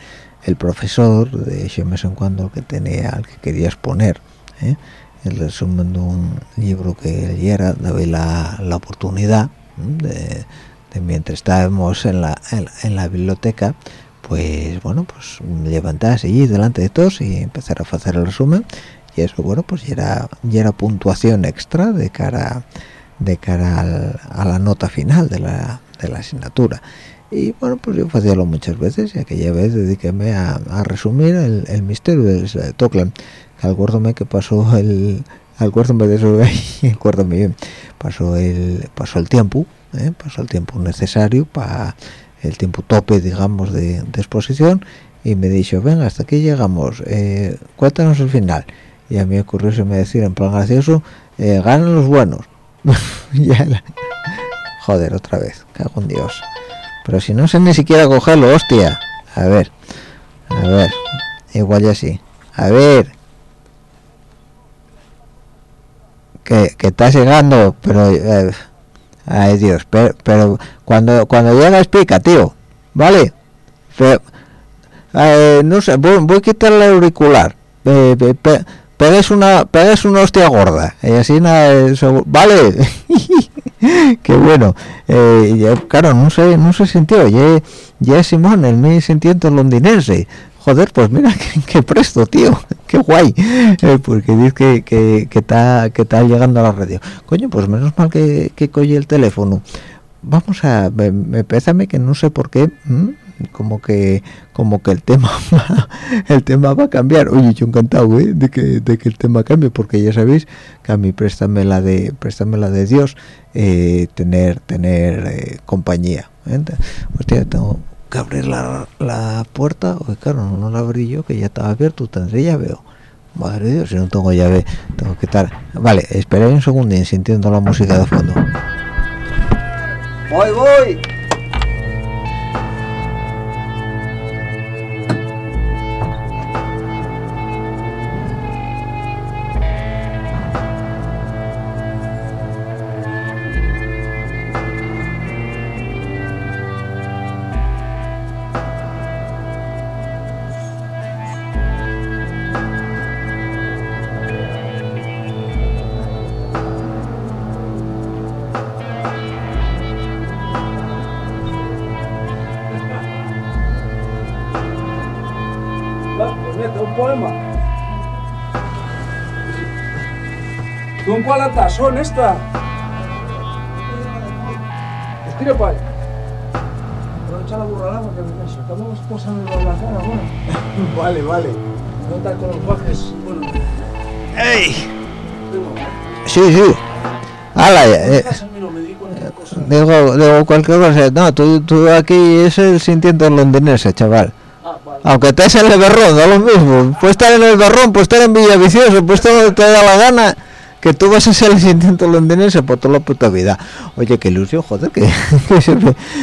el profesor de ese en cuando que tenía al que quería exponer ¿eh? el resumen de un libro que él era daba la, la oportunidad de, de, mientras estábamos en la, en la biblioteca pues bueno pues levantarse allí delante de todos y empezar a hacer el resumen. Y eso bueno pues ya era ya era puntuación extra de cara de cara a la nota final de la, de la asignatura. Y bueno pues yo hacíalo muchas veces y aquella vez dediquéme a, a resumir el, el, misterio de Toclan que acuérdome que pasó el acuérdome de eso acuérdome bien. Pasó el pasó el tiempo ¿eh? pasó el tiempo necesario para el tiempo tope digamos de, exposición y me dijo venga hasta aquí llegamos eh, cuéntanos el final y a mí ocurrió se me decir en plan gracioso eh, ganan los buenos joder otra vez cago en dios. Pero si no sé ni siquiera cogerlo hostia. A ver a ver igual ya sí a ver. Que, que está llegando pero eh, ay dios pero, cuando cuando llega explica tío vale eh, no sé voy, a quitar el auricular. Eh, pegues una pegues una hostia gorda. Y así nada vale qué bueno. Eh, claro no sé no se sintió. Ya, Simón el mi sentimiento londinense joder pues mira qué, presto tío qué guay eh, porque dice que está llegando a la radio. Coño pues menos mal que que coge el teléfono. Vamos a me, me pésame que no sé por qué como que como que el tema va, el tema va a cambiar. Oye yo encantado ¿eh? de que de que el tema cambie porque ya sabéis que a mí préstame la de préstame la de Dios eh, tener tener eh, compañía hostia tengo que abrir la, la puerta oye claro no, la abrí yo que ya estaba abierto tendré ya veo madre de Dios si no tengo llave tengo que estar vale esperé un segundo sintiendo la música de fondo. Voy voy son esta? Estira para ahí. Aprovecha la burrada porque me sacamos cosas de la cara, bueno. vale, vale. Nota con los guajes, bueno. ¡Ey! Sí, sí. ¡Hala! Eh, digo, digo cualquier cosa. No, tú, tú aquí es el sintiendo londinense, chaval. Ah, vale. Aunque estés en el berrón, da lo mismo. Puedes estar en el berrón, puedes estar en Villavicioso, puedes estar donde te da la gana que tú vas a ser el siguiente londinense por toda la puta vida. Oye qué ilusión joder que,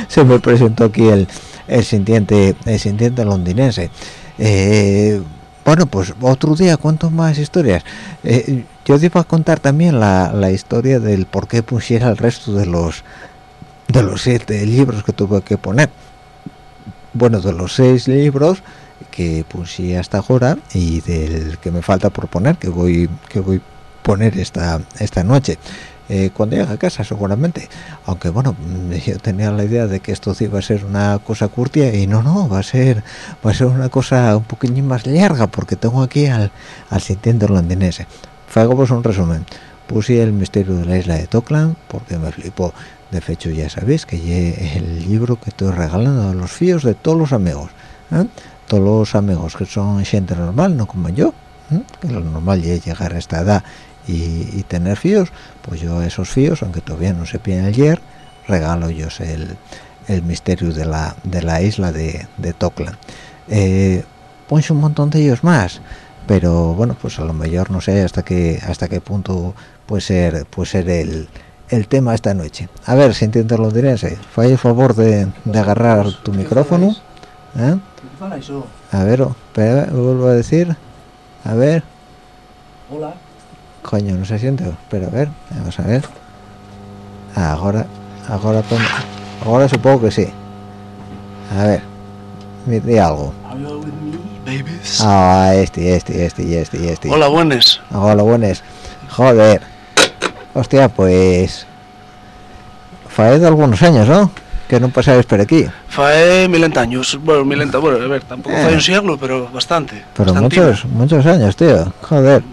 se, me, presentó aquí el el sintiente el sintiente londinense. Eh, bueno pues otro día cuánto más historias eh, yo te iba a contar también la, la historia del por qué pusiera el resto de los de los siete libros que tuve que poner. Bueno de los seis libros que puse hasta ahora y del que me falta proponer que voy que voy poner esta esta noche eh, cuando llegue a casa seguramente aunque bueno yo tenía la idea de que esto iba a ser una cosa curtia y no no va a ser va a ser una cosa un poquillo más larga porque tengo aquí al al sintiente londinense hago pues un resumen puse el misterio de la isla de Tokland porque me flipó de hecho ya sabéis que es el libro que estoy regalando a los fíos de todos los amigos ¿eh? todos los amigos que son gente normal no como yo ¿eh? que lo normal es llegar a esta edad y, tener fíos pues yo esos fíos aunque todavía no se piden ayer regalo yo el, el misterio de la de la isla de, de Tokland eh, un montón de ellos más pero bueno pues a lo mejor no sé hasta qué hasta qué punto puede ser puede ser el, el tema esta noche. A ver si entiendo lo diré falla el favor de, de agarrar tu micrófono ¿eh? a ver espera, vuelvo a decir. A ver. Hola coño no se siente pero a ver vamos a ver. Ahora ahora ahora supongo que sí. A ver di algo. Ah este este este este este. Hola buenas. Hola buenas. Joder. Hostia pues fae de algunos años no que no pasáis por aquí. Fae mil años. Bueno mil bueno a ver tampoco eh. fae un siglo pero bastante pero muchos muchos años tío. Joder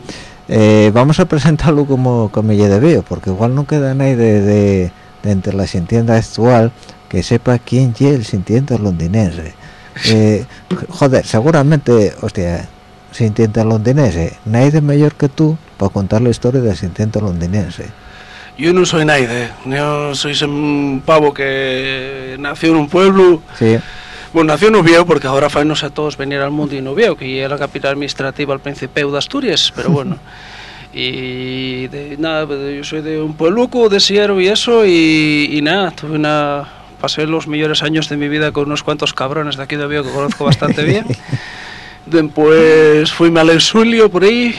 eh, vamos a presentarlo como como ya debió porque igual no queda nadie de, de, entre la sintienda actual que sepa quién es el sintiente londinense. Eh, joder seguramente hostia sintiente londinense nadie mayor que tú para contar la historia del sintiente londinense. Yo no soy nadie yo soy un pavo que nació en un pueblo sí bueno, nació en Ubieu porque ahora no a todos venir al mundo en Ubieu, que era la capital administrativa al Principado de Asturias, pero bueno. y de, nada, yo soy de un puebluco, de Siervo y eso, y, nada, tuve una... Pasé los mejores años de mi vida con unos cuantos cabrones de aquí de Ubieu que conozco bastante bien. Después fui al Ensulio por ahí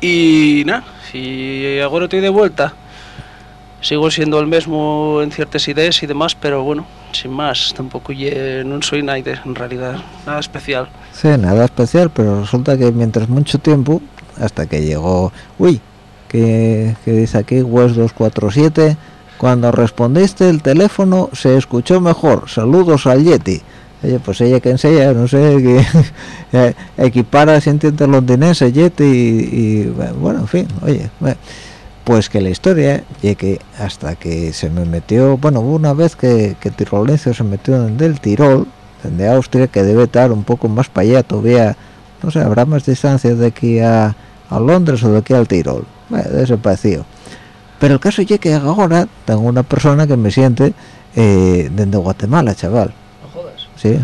y nada, y ahora estoy de vuelta. Sigo siendo el mismo en ciertas ideas y demás, pero bueno, sin más, tampoco no soy nadie en realidad, nada especial. Sí, nada especial, pero resulta que mientras mucho tiempo, hasta que llegó, uy, que, dice aquí WES 247, cuando respondiste el teléfono se escuchó mejor, saludos al Yeti. Oye, pues ella que enseña, no sé, que eh, equipara sintiente londinense Yeti y, bueno, en fin, oye, pues que la historia y que hasta que se me metió bueno una vez que, que Tirolencio se metió en el Tirol de Austria que debe estar un poco más para allá todavía no sé habrá más distancia de aquí a, a Londres o de aquí al Tirol. Bueno, de ese parecido pero el caso es que ahora tengo una persona que me siente eh, desde Guatemala chaval. No jodas. Sí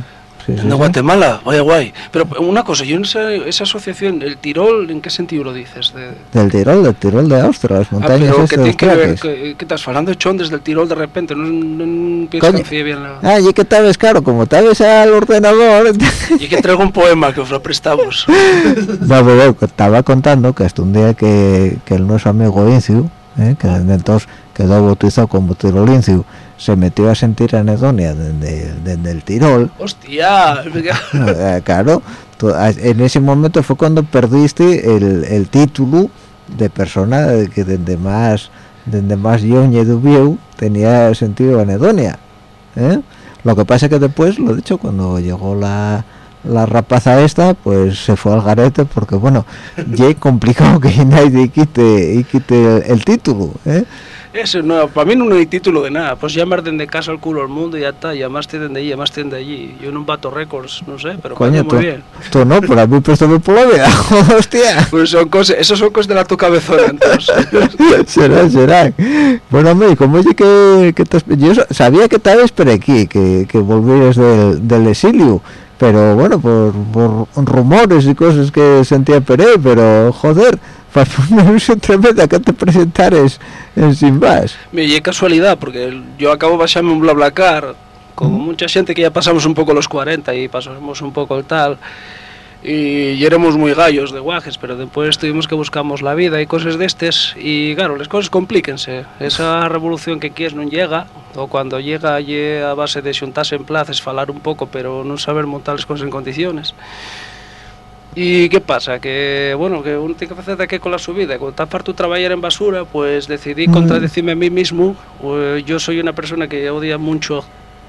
de Guatemala, vaya guay. Pero una cosa, yo no sé, esa asociación, el Tirol, ¿en qué sentido lo dices? De... Del Tirol, del Tirol de Austria, las ah, montañas ah, pero que, ver, que, que, estás hablando de chon desde el Tirol de repente, no, no bien la... Ah, y que tal vez, claro, como tal vez al ordenador... y que traigo un poema que os lo prestamos. no, pero estaba contando que hasta un día que, que el nuestro amigo Inciu, eh, que entonces quedó bautizado como Tirolincio, se metió a sentir anedonia desde, desde el Tirol. ¡Hostia! Eh, claro, en ese momento fue cuando perdiste el, el título de persona que desde más desde más yoñe dubieu tenía sentido anedonia. ¿eh? Lo que pasa es que después, lo dicho, cuando llegó la, la rapaza esta, pues se fue al garete porque, bueno, ya complicado que nadie quite, quite el, el título. ¿eh? Eso no, para mí no hay título de nada. Pues llamar de casa al culo al mundo y ya está. Llamaste de allí, llamaste de allí. Yo no bato récords, no sé, pero Coño, muy bien. Tú no, pero a mí pues por la vida, hostia. Pues son cosas, esos son cosas de la tu cabezona, entonces. será, será. Bueno, hombre, como oye que, que te, yo sabía que estabas por aquí, que, que volvías del, del exilio pero bueno, por, por rumores y cosas que sentía Pere, pero joder, para ilusión tremenda que te presentares en Sin Más. Me llegué casualidad, porque yo acabo de bajarme un BlaBlaCar, como mucha gente que ya pasamos un poco los 40 y pasamos un poco el tal, y éramos muy gallos de guajes, pero después tuvimos que buscamos la vida y cosas de estes y claro, las cosas complíquense. Esa revolución que quieres non llega, o cuando llega lle a base de xuntarse en plazas, falar un pouco, pero non saber montar as cosas en condiciones. E que pasa? Que, bueno, que uno tiene que facer de que con la su vida. Cuando está farto de traballar en basura, pues decidí contradecirme a mí mismo. Pues, yo soy una persona que odia mucho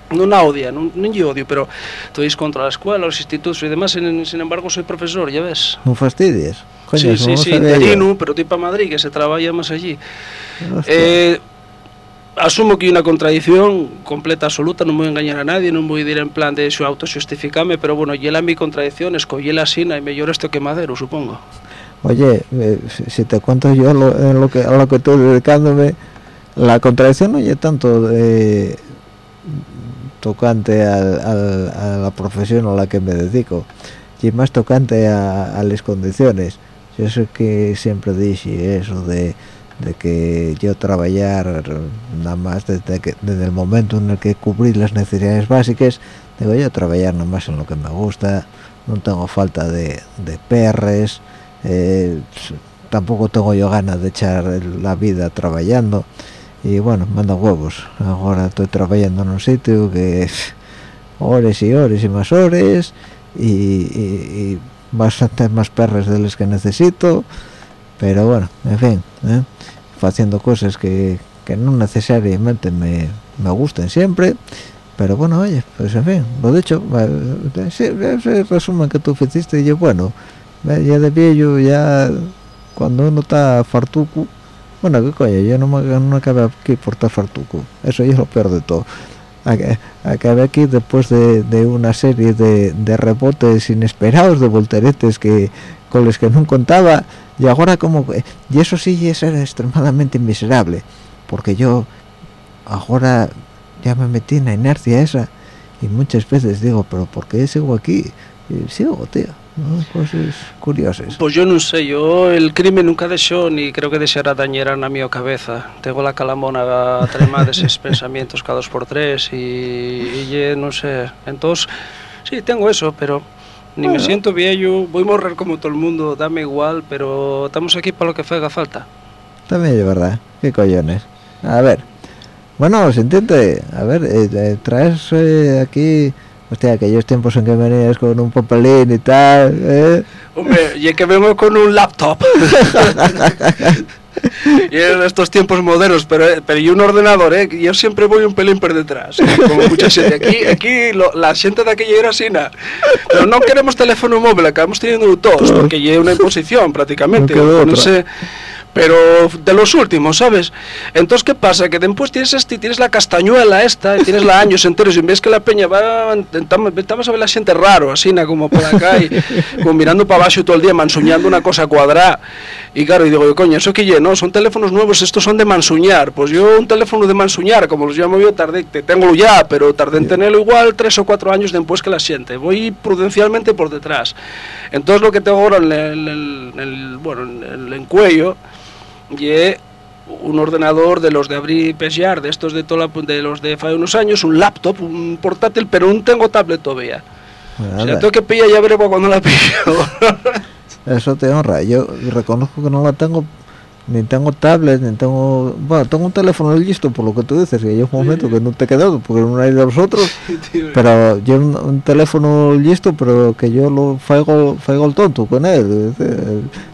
non a odia, non lle odio, pero todos contra a escuela, os institutos e demás, sin, sin embargo, soy profesor, ya ves. Non fastidies? sí, Coño, sí, sí, yo. interino, pero tipo a Madrid, que se traballa máis allí. Eh, asumo que hai unha contradicción completa, absoluta, non vou engañar a nadie, non vou ir en plan de xo autoxustificarme, pero bueno, yela mi contradicción, escollela asina e mellor esto que madero, supongo. Oye, eh, si te cuento yo lo, en lo que, a lo que estoy dedicándome, la contradicción no es tanto de, tocante al- a la profesión a la que me dedico, y más tocante a, a las condiciones. Yo sé que siempre dije eso de, de que yo trabajar nada más desde, que, desde el momento en el que cubrí las necesidades básicas, digo yo trabajar nada más en lo que me gusta, no tengo falta de, de perres, eh, tampoco tengo yo ganas de echar la vida trabajando. Y bueno, manda huevos ahora estoy trabajando en un sitio que horas y horas y más horas y, y, y bastantes más perres de los que necesito pero bueno, en fin ¿eh? haciendo cosas que, que no necesariamente me, me gusten siempre pero bueno, oye, pues en fin, lo dicho, eh, ese resumen que tú hiciste, yo bueno, ya de viejo, ya cuando uno está fartuco, bueno, qué coño, yo no me no acabé aquí por fartuco, eso es lo peor de todo. Ac- Acabé aquí después de, de una serie de, de rebotes inesperados, de volteretes que con los que no contaba, y ahora como, y eso sí es ser extremadamente miserable, porque yo ahora ya me metí en la inercia esa y muchas veces digo, pero ¿por qué sigo aquí? Y sigo, tío, ¿no? cosas curiosas. Pois yo non sei, yo el crime nunca deixou ni creo que deixará dañera na miña cabeza. Tengo la calamona tremada deses pensamientos cada dos por tres e, e lle, non sei, entón, sí, tengo eso, pero ni me siento viejo, voy morrer como todo el mundo, dame igual, pero estamos aquí para lo que fega falta. También es verdad, qué cojones. A ver, bueno, se entiende, a ver, eh, eh, traes eh, aquí, hostia, aquellos tiempos en que venías con un papelín y tal, ¿eh? Hombre, y que vengo con un laptop. y en estos tiempos modernos, pero, eh, pero y un ordenador, ¿eh? Yo siempre voy un pelín por detrás, ¿eh? como mucha gente. Aquí, aquí lo- la gente de aquella era así, na. pero no queremos teléfono móvil, acabamos teniendo todos, porque ya una imposición prácticamente. No pero de los últimos, ¿sabes? Entonces, ¿qué pasa? Que después tienes este, tienes la castañuela esta, y tienes la años enteros, y ves que la peña va, estamos a ver la gente raro, así, como por acá, y como mirando para abajo todo el día, mansuñando una cosa cuadrada. Y claro, y digo, yo, coño, eso que ye, no, son teléfonos nuevos, estos son de mansuñar. Pues yo un teléfono de mansuñar, como los llamo yo, tardé, te tengo ya, pero tardé en tenerlo igual tres o cuatro años después que la siente. Voy prudencialmente por detrás. Entonces lo que tengo ahora en el, en el- en el- bueno, en el encuello, y un ordenador de los de abrir pesar, de estos de toda la- de los de hace unos años, un laptop, un portátil, pero no tengo tablet todavía. Bueno, O sea, tengo que pillar ya veré cuando la pillo. eso te honra. Yo reconozco que no la tengo, ni tengo tablet, ni tengo, bueno, tengo un teléfono listo por lo que tú dices, que hay un momento que no te he quedado, porque no hay de los otros, pero yo un, un teléfono listo pero que yo lo faigo faigo el tonto con él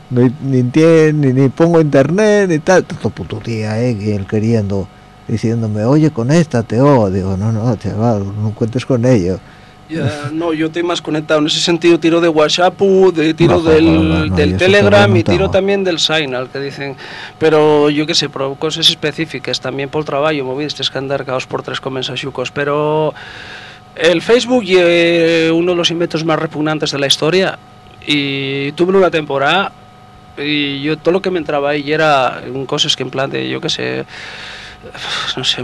ni, ni, tie- ni, ni pongo internet ni tal. Todo puto día eh él queriendo diciéndome oye conéctate oh digo no no chaval no cuentes con ello. Ya, no, yo estoy más conectado. En ese sentido, tiro de WhatsApp, de tiro No, del, no, no, del Telegram y tiro también del Signal, que dicen, pero yo qué sé, por cosas específicas, también por trabajo, movisteis que andar caos por tres con mensajucos, pero el Facebook es uno de los inventos más repugnantes de la historia y tuve una temporada y yo todo lo que me entraba ahí era cosas que en plan de, yo qué sé, no sé,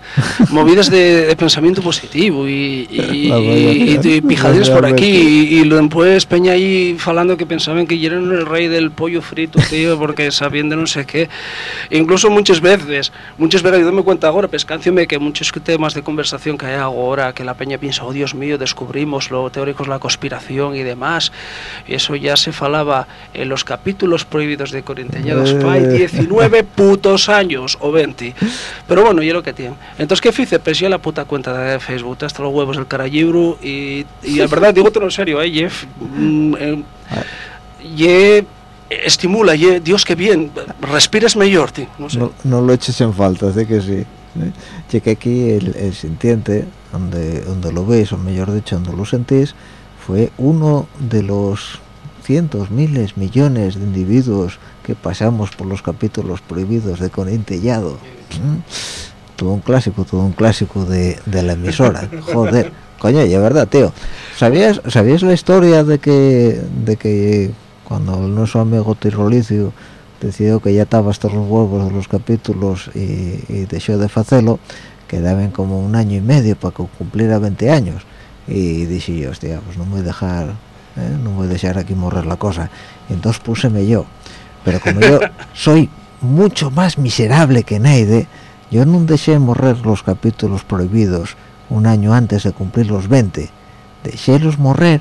movidas de, de pensamiento positivo y, y, y, y pijadines por aquí y, y después Peña ahí falando que pensaban que eran el rey del pollo frito, tío, porque sabían de no sé qué. Incluso muchas veces, muchas veces, yo doy cuenta ahora, pescánciome que muchos temas de conversación que hay ahora, que la Peña piensa, oh Dios mío, descubrimos lo teóricos, la conspiración y demás, y eso ya se falaba en los capítulos prohibidos de Corinteñados, Eh. fai 19 putos años o 20. Pero bueno, y es lo que tiene. Entonces, ¿qué hice? Pues ya la puta cuenta de Facebook, hasta los huevos del carallibro y, y la verdad, digo en serio, eh, Jeff, mm, eh, ye estimula, ye, Dios que bien, respiras mejor, tío, no sé. No, no lo eches en falta, sé que sí. ¿eh? Che que aquí el, el sintiente, donde, donde lo veis, o mejor dicho, donde lo sentís, fue uno de los cientos, miles, millones de individuos que pasamos por los capítulos prohibidos de Corintellado. ¿Mm? Todo un clásico, todo un clásico de, de la emisora. Joder, coño, y es verdad, tío. ¿Sabías, ¿Sabías la historia de que, de que cuando nuestro amigo Tirolicio decidió que ya estaba hasta los huevos de los capítulos y, y dejó de hacerlo, quedaban como un año y medio para que cumpliera 20 años. Y dije yo, hostia, pues no voy a dejar, ¿eh? no voy a dejar aquí morrer la cosa. Y entonces púseme yo. Pero como yo soy mucho más miserable que Neide, yo no dejé morrer los capítulos prohibidos un año antes de cumplir los 20. Dejélos morrer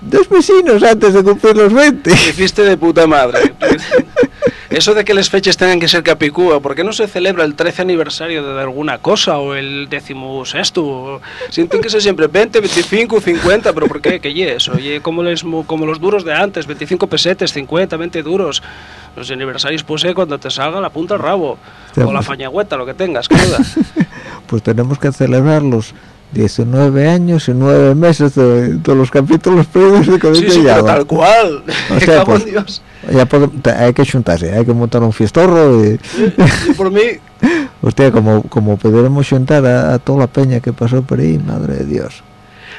dos vecinos antes de cumplir los 20. Hiciste de puta madre. Eso de que las fechas tengan que ser capicúa, ¿por qué no se celebra el 13 aniversario de alguna cosa o el décimo sexto? Sienten que se siempre 20, 25, 50, pero ¿por qué? ¿Qué y eso? Oye, como, les, como los duros de antes, 25 pesetes, 50, 20 duros. Los aniversarios pues eh, cuando te salga la punta al rabo. O la fañagüeta, lo que tengas, duda. Pues tenemos que celebrar los 19 años y 9 meses de, de los capítulos previos de Sí, sí, pero tal cual. O sea, pues, Dios. Ya te- hay que juntarse, hay que montar un fiestorro y, Y por mí, hostia, como, como podremos juntar a, a toda la peña que pasó por ahí, madre de Dios.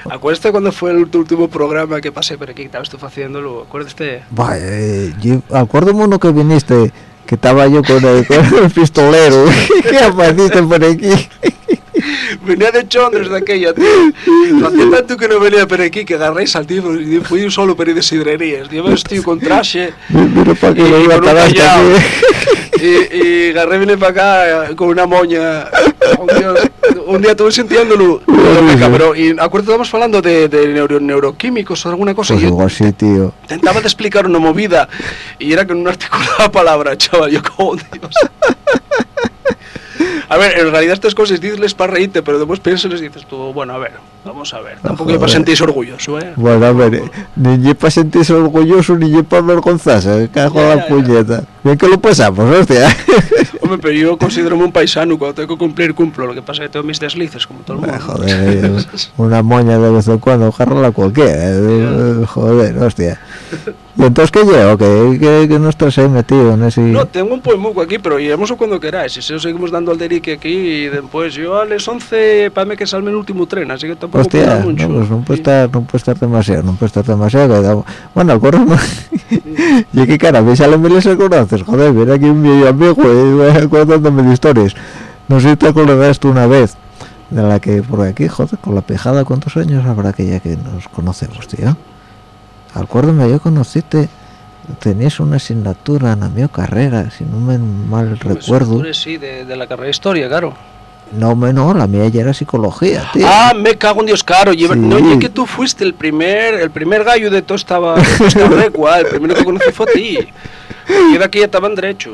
acuérdate cuando fue el último programa que pasé por aquí, que estabas tú haciéndolo, acuérdate. Vaya, eh, yo, acuérdame uno que viniste, que estaba yo con el, con el pistolero, que apareciste por aquí. Venía de Chondres de aquella, tío. Hacía tanto que no venía por aquí que agarréis al tío y fui un solo ahí de sidrerías. Tío con traje Mira para que lo iba a parar. Y, y agarré vine para acá con una moña. Un día estuve sintiéndolo. Pero, y acuerdo, estábamos hablando de, de neuro- neuroquímicos o alguna cosa. Pues y yo algo así, tío. intentaba de explicar una movida y era con una articulada palabra, chaval. Yo, como Dios. A ver, en realidad estas cosas dices para reírte, pero después piensas y dices tú, bueno, a ver, vamos a ver. Tampoco yo para sentirse orgulloso, ¿eh? Bueno, a ver, eh, ni ye para sentirse orgulloso, ni ye para avergonzarse, cago Ya, la ya, ya. puñeta. Bien que lo pasamos, hostia. Hombre, pero yo considero un paisano, cuando tengo que cumplir, cumplo. Lo que pasa es que tengo mis deslices, como todo el mundo. Ah, Joder, eh, una moña de vez en cuando, jarrala cualquiera. eh, Joder, hostia. ¿Y entonces qué llevo? ¿Que, que, que no estás ahí metido en ese...? No, tengo un poemuco aquí, pero iremos cuando queráis. Y si seguimos dando al derique aquí, y después yo a las 11, para mí que salme el último tren, así que tampoco Hostia, no, pues no puede estar, no puede estar demasiado, no puede estar demasiado. que Bueno, al corro no. y que cara, me salen miles de conoces, joder, mira aquí un viejo amigo y voy acordándome de historias. No sé si te acordarás tú una vez de la que por aquí, joder, con la pejada, ¿cuántos años habrá que ya que nos conocemos, tío? Acuérdame, yo conociste, tenías una asignatura en la mi carrera, si no me mal Pues, recuerdo. Sí, de, de la carrera de historia, claro. No, no, la mía ya era psicología, tío. Ah, me cago en Dios, caro. Sí. No, oye, que tú fuiste el primer, el primer gallo de toda esta, esta recua, el primero que conocí fue a ti. Yo de aquí ya estaba en derecho.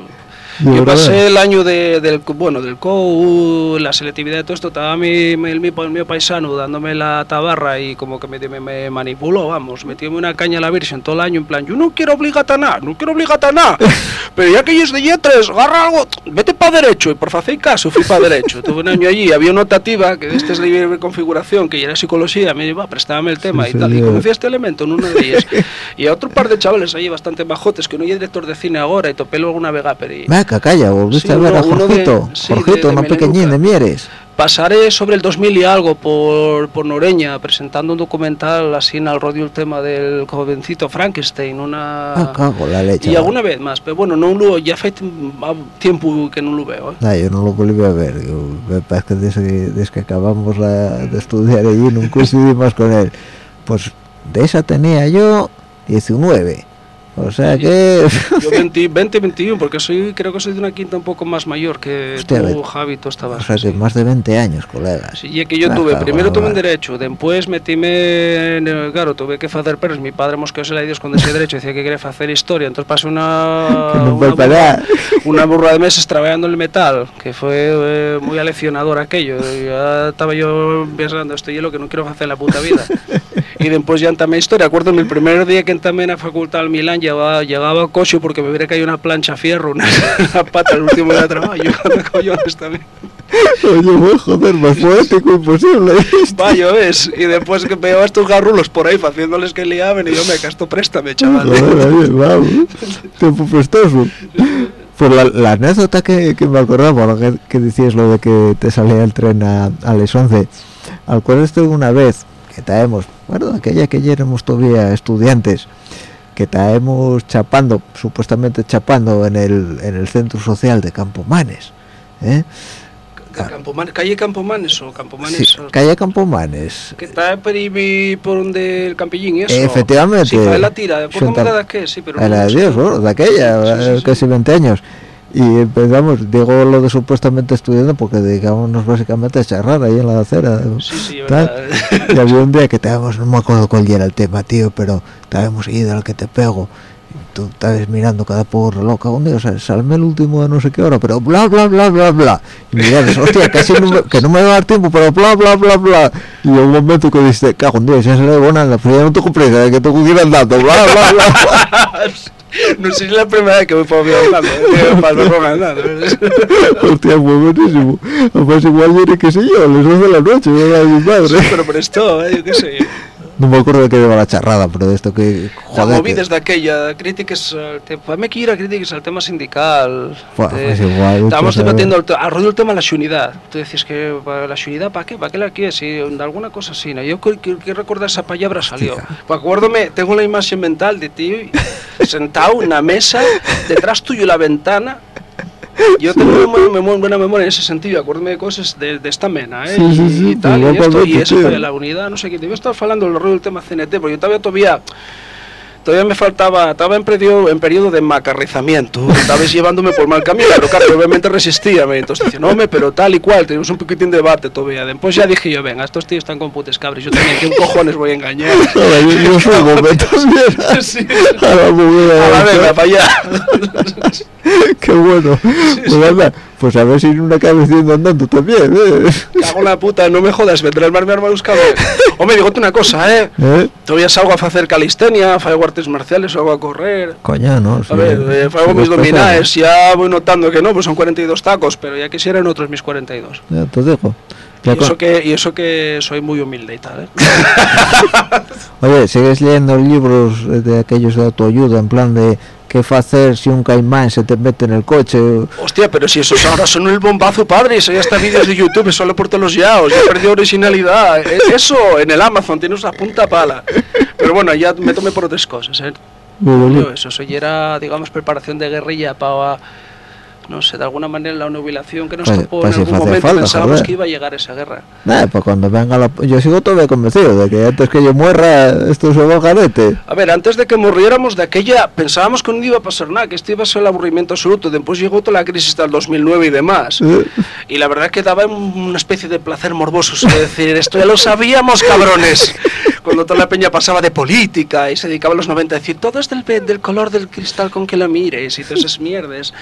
De Yo pasé el año de, del, bueno, del COU, la selectividad de todo esto, estaba mi, mi, mi, mío paisano dándome la tabarra y como que me, me, me manipuló, vamos, metióme una caña a la Virgen todo el año en plan, yo no quiero obligarte a nada, no quiero obligarte a nada, pero ya que yo es de yetres, agarra algo, vete para derecho, y por hacer caso fui para derecho, tuve un año allí, había una optativa, que esta es libre configuración, que ya era psicología, me iba, prestábame el tema Sí, y tal, y conocí este elemento en una de ellas, y a otro par de chavales ahí bastante bajotes, que no es director de cine ahora, y topé luego alguna vega, pero y... Venga, calla, volviste Sí, a ver uno- a uno de- Jorgito, sí, Jorgito, de- de no pequeñín de. Mieres. pasaré sobre el 2000 y algo por, por Noreña presentando un documental así en el rodio el tema del jovencito Frankenstein una Ah, cago la leche. y va. alguna vez más pero bueno no lo ya hace tiempo que no lo veo ¿eh? Nah, yo no lo volví a ver. digo, me parece que desde, desde que acabamos la- de estudiar allí no coincidimos con él. Pues de esa tenía yo 19. O sea que... Yo 20, 20, 21, porque soy, creo que soy de una quinta un poco más mayor que Hostia, tú, Javi, tú estabas. o sea que sí. más de 20 años, colegas. Sí, y es que yo tuve, primero tuve vale. Derecho, después metíme, en el- claro, tuve que hacer pero mi padre mosqueóse la Dios con ese Derecho, decía que quería hacer Historia, entonces pasé una, no una, burra, una burra de meses trabajando el metal, que fue eh, muy aleccionador aquello, ya estaba yo pensando, esto es lo que no quiero hacer la puta vida. Y después ya entamé Historia, acuerdo el primer día que entamé en la facultad al Milán, llegaba, llegaba a cocho porque me hubiera caído una plancha a fierro, una, una pata el último día de trabajo, yo ando cojones también. Oye, voy joder, más poético imposible. Vaya, ves, y después que veo a estos garrulos por ahí haciéndoles que liaban y yo me casto préstame, chaval. Joder, vamos. Tiempo prestoso. Pues la, la anécdota que, que me acordaba, lo que, que decías lo de que te salía el tren a, a las 11. Acuerdas de una vez que estábamos, bueno, aquella que ya éramos todavía estudiantes, que estábamos chapando, supuestamente chapando en el, en el centro social de Campomanes. ¿eh? Campoman- ¿Calle Campomanes o Campomanes? Sí, o- calle Campomanes. Que está por ahí por donde el Campillín y eso. Efectivamente. Sí, la tira. ¿Por cómo de qué? Sí, pero... Era no de. Dios, bueno, de aquella, Sí, sí, eh, sí. casi 20 años. Y empezamos, digo lo de supuestamente estudiando, porque dedicábamos básicamente a charrar ahí en la acera. Sí, sí. Y había un día que estábamos, no me acuerdo cuál era el tema, tío, pero estábamos de lo que te pego. Y tú estabas mirando cada poco reloj, cago en Dios, salme el último de no sé qué hora, pero bla, bla, bla, bla, bla. Y mirabas, hostia, casi no me, que no me va a dar tiempo, pero bla, bla, bla, bla. Y un momento que dices, cago en Dios, ya se le buena, pero ya no tengo prisa, que tengo que ir andando, bla, bla, bla. no sé si es la primera vez que voy por mi hablando. Hostia, fue buenísimo. Además, igual viene, qué sé yo, a las 12 de la noche, ¿verdad? Mi padre. Pero prestó, ¿eh? yo qué sé. No me acuerdo de qué iba la charrada, pero de esto que, joder, moví que- desde aquella, críticas, te- me que ir a críticas al tema sindical. Buah, de- pues igual, Estábamos debatiendo el, alrededor del tema de la xunidad. Tú decías que la xunidad, ¿para qué? ¿Para qué la quieres? Si alguna cosa así, ¿no? Yo que, que, que recordar esa palabra salió. Pues acuérdome, tengo la imagen mental de ti sentado en una mesa, detrás tuyo la ventana. Yo tengo una muy, muy buena memoria en ese sentido, acuérdame de cosas de, de esta mena, ¿eh? Sí, sí, y, sí, y tal, y esto, y eso, para la unidad, no sé qué. Debo estar hablando del rollo del tema CNT, porque yo todavía, todavía todavía me faltaba, estaba en periodo, en periodo de macarrizamiento, estabas llevándome por mal camino, pero claro, obviamente resistía, me- entonces decía, no, me, pero tal y cual, tenemos un poquitín de debate todavía, después ya dije yo, venga, estos tíos están con putes cabres, yo también, ¿qué cojones voy a engañar? A la movida A la anda, pues a ver si no acabes yendo andando también, ¿eh? Cago en la puta, no me jodas, vendrá el arma los cabros. Hombre, digo una cosa, ¿eh? ¿Eh? Todavía salgo a hacer calistenia, hago artes marciales, salgo a correr. Coño, ¿no? A Sí, ver, eh, sí, hago mis dominaes, ya voy notando que no, pues son 42 tacos, pero ya quisieran otros mis 42. Ya te dejo. Y eso, que, y eso que soy muy humilde y tal, ¿eh? Oye, ¿sigues leyendo libros de aquellos de autoayuda en plan de qué hacer si un caimán se te mete en el coche? Hostia, pero si esos ahora son el bombazo, padre, eso ya está vídeos de YouTube, eso lo por todos los yaos, ya perdió originalidad. Eh, Eso en el Amazon tiene una punta pala. Pero bueno, ya me tomé por otras cosas, ¿eh? Bueno, Yo, eso, eso ya era, digamos, preparación de guerrilla para, no sé, de alguna manera la nubilación que nos Pues- topó pues en algún momento falta, pensábamos joder. que iba a llegar esa guerra. Nada, pues cuando venga la... Yo sigo todavía convencido de que antes que yo muera esto se va garete. A ver, antes de que muriéramos de aquella, pensábamos que no iba a pasar nada, que esto iba a ser el aburrimiento absoluto. Después llegó toda la crisis del 2009 y demás. ¿eh? Y la verdad que daba un- una especie de placer morboso, es decir, esto ya lo sabíamos, cabrones. Cuando toda la peña pasaba de política y se dedicaba a los 90 a decir, todo es del, del color del cristal con que lo mires y todas esas mierdes.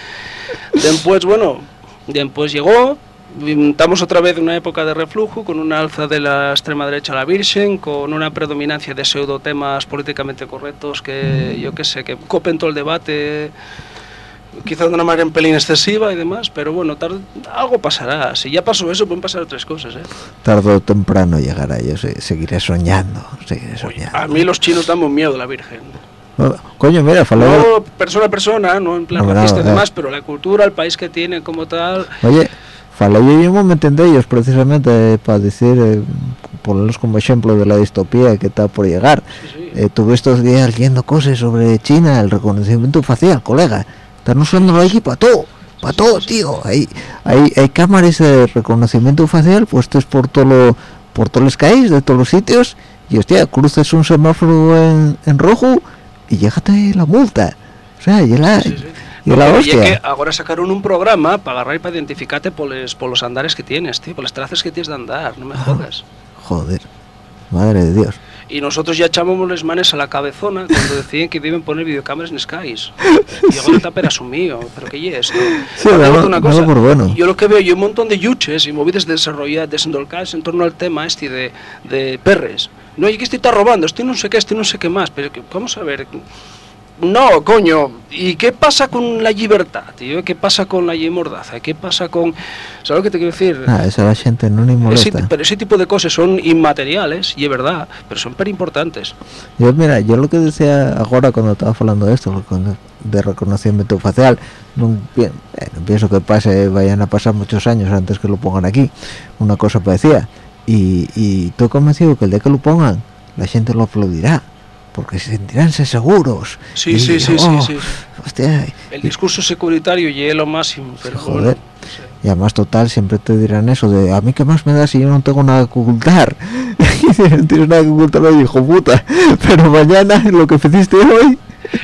Después, bueno, después llegó, estamos otra vez en una época de reflujo, con una alza de la extrema derecha a la Virgen, con una predominancia de pseudotemas políticamente correctos que, yo qué sé, que copen todo el debate quizás de una manera un pelín excesiva y demás, pero bueno, tarde, algo pasará. Si ya pasó eso, pueden pasar otras cosas. ¿eh? Tarde o temprano llegará, yo se- seguiré soñando, seguiré soñando. A mí los chinos dan un miedo, la Virgen. Coño, mira, falaba... No persona a persona, no en plan No, no, racista y no. demás, pero la cultura, el país que tienen como tal. Oye, falé yo un momento de ellos precisamente para decir eh, ponerlos como ejemplo de la distopía que está por llegar. Eh, tuve estos días leyendo cosas sobre China el reconocimiento facial colega. Están usando aquí para todo para todo tío. Hay, hay hay cámaras de reconocimiento facial puestas por todo lo, por todos los calles de todos los sitios y hostia cruces un semáforo en, en rojo y llégate la multa o sea y la, Sí, sí. y No, la pero hostia que ahora sacaron un programa para agarrar y para identificarte por los, por los andares que tienes, tío, por las trazas que tienes de andar, no me jodas. joder madre de dios Y nosotros ya echábamos las manes a la cabezona cuando decían que deben poner videocámaras en Skies. Y ahora está per asumido, pero ¿qué es esto? Sí, Ahora, dalo- una dalo por bueno. Yo lo que veo, yo un montón de yuches y movidas desarrolladas, desendolcadas en torno al tema este de, de perres. No, y que este está robando, este no sé qué, este no sé qué más, pero que- vamos a ver... No, coño, ¿y qué pasa con la libertad, tío? ¿Qué pasa con la mordaza? ¿Qué pasa con... ¿Sabes lo que te quiero decir? ah, eso a la gente no Ese, molesta pero ese tipo de cosas son inmateriales, y es verdad, pero son per importantes. Yo, mira, yo lo que decía ahora cuando estaba hablando de esto, de reconocimiento facial, no, pi- eh, no pienso que pase, vayan a pasar muchos años antes que lo pongan aquí, una cosa parecía. Y, y estoy convencido que el día que lo pongan, la gente lo aplaudirá, porque se sentiránse seguros. Sí, Y, sí, sí, sí, oh, sí. Hostia, El discurso securitario y es lo máximo, pero Joder. bueno, Y además, total, siempre te dirán eso de a mí qué más me da si yo no tengo nada que ocultar. Y no tienes nada que ocultar hijo puta. Pero mañana, lo que hiciste hoy,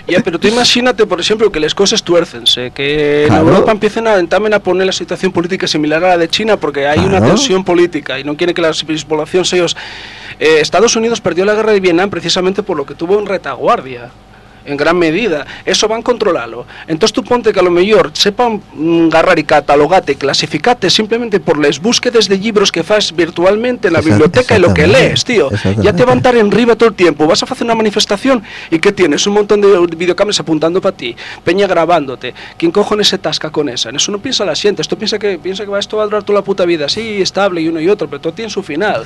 Ya, pero tú imagínate, por ejemplo, que las cosas tuércense, que Claro. en Europa empiecen a, también a poner la situación política similar a la de China, porque hay una tensión política y no quiere que la población se os... Eh, Estados Unidos perdió la guerra de Vietnam precisamente por lo que tuvo en retaguardia. En gran medida, eso van a controlarlo. Entonces tú ponte que a lo mejor sepan mm, agarrar y catalogarte, clasificarte simplemente por las búsquedas de libros que fas virtualmente en la biblioteca y lo que lees, tío. Ya te van a estar en riba todo el tiempo. Vas a hacer una manifestación y ¿qué tienes? Un montón de videocámaras apuntando para ti, peña grabándote. ¿Quién cojones se tasca con esa? En eso no piensa la gente. Esto piensa que piensa que va esto va a durar toda la puta vida así, estable y uno y otro, pero todo tiene su final.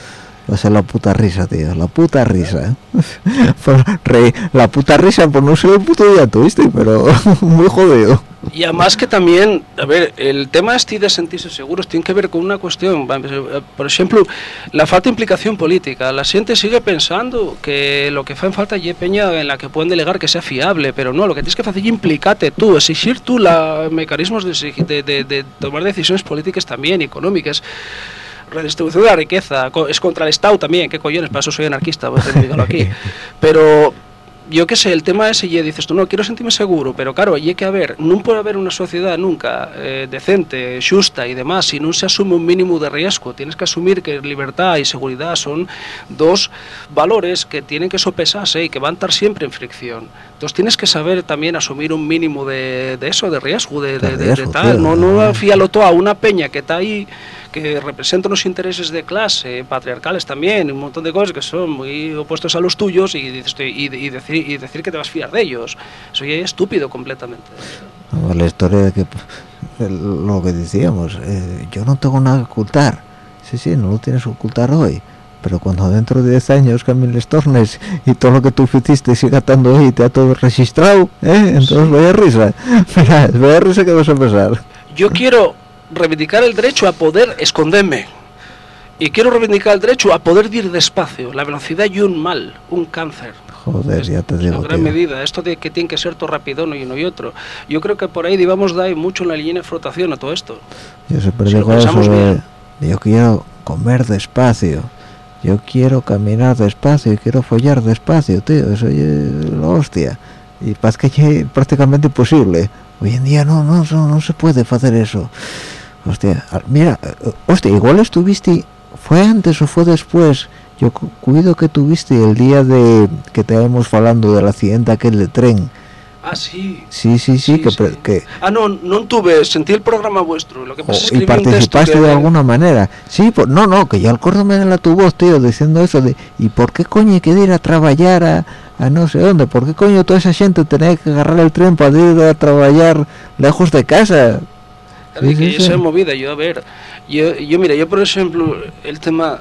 Va a ser la puta risa, tío. La puta risa. Reír- la puta risa por no ser el puto llanto, ¿viste? Pero muy jodido. Y además que también, a ver, el tema este de sentirse seguros tiene que ver con una cuestión, eh, por ejemplo, la falta de implicación política. La gente sigue pensando que lo que fa en falta es peña en la que pueden delegar que sea fiable, pero no, lo que tienes que hacer es implicarte tú, exigir tú la, mecanismos de, de- de- de tomar decisiones políticas también, económicas. Redistribución de la riqueza, es contra el Estado también, qué cojones, para eso soy anarquista, voy a aquí. Pero yo qué sé, el tema ese y dices tú, no, quiero sentirme seguro, pero claro, hay que haber, no puede haber una sociedad nunca eh, decente, justa y demás, si no se asume un mínimo de riesgo. Tienes que asumir que libertad y seguridad son dos valores que tienen que sopesarse y que van a estar siempre en fricción. Entonces tienes que saber también asumir un mínimo de, de eso, de riesgo, de, De de- de- de riesgo, tal. tío. No, no fíalo todo a una peña que está ahí que representa unos intereses de clase, patriarcales también, un montón de cosas que son muy opuestos a los tuyos y, dices, y, y decir, y decir que te vas a fiar de ellos. Es estúpido completamente. La historia de que lo que decíamos, eh, yo no tengo nada que ocultar. Sí, sí, no lo tienes que ocultar hoy. Pero cuando dentro de 10 años cambien los tornes y todo lo que tú hiciste siga estando ahí y te ha todo registrado, ¿eh? entonces vaya risa. Mira, vaya risa que vas a pasar. Yo quiero reivindicar el derecho a poder esconderme. Y quiero reivindicar el derecho a poder ir despacio. La velocidad y un mal, un cáncer. Joder, ya te en digo, gran tío. medida. Esto de que tiene que ser todo rapidón y uno y otro. Yo creo que por ahí digamos da mucho en la línea de flotación a todo esto. Yo siempre Si digo eso de, yo quiero comer despacio, yo quiero caminar despacio y quiero follar despacio, tío, eso es la hostia. Y pasa que es prácticamente imposible. Hoy en día no, no, no, no se puede hacer eso. Hostia, mira, eh, hostia, igual estuviste, ¿fue antes o fue después? Yo cu- cuido que tuviste el día de que estábamos hablando del accidente aquel de tren. Ah, sí. Sí, sí, sí, que, Ah, no, no tuve, sentí el programa vuestro. Lo que pasa es que y participaste que- de alguna manera. Sí, pues no, no, que ya acordome de la tu voz, tío, diciendo eso de ¿y por qué coño hay que ir a trabajar a, a no sé dónde? ¿Por qué coño toda esa gente tenía que agarrar el tren para ir a trabajar lejos de casa? Sí, que esa movida, yo a ver, yo, yo mira, yo por ejemplo, el tema,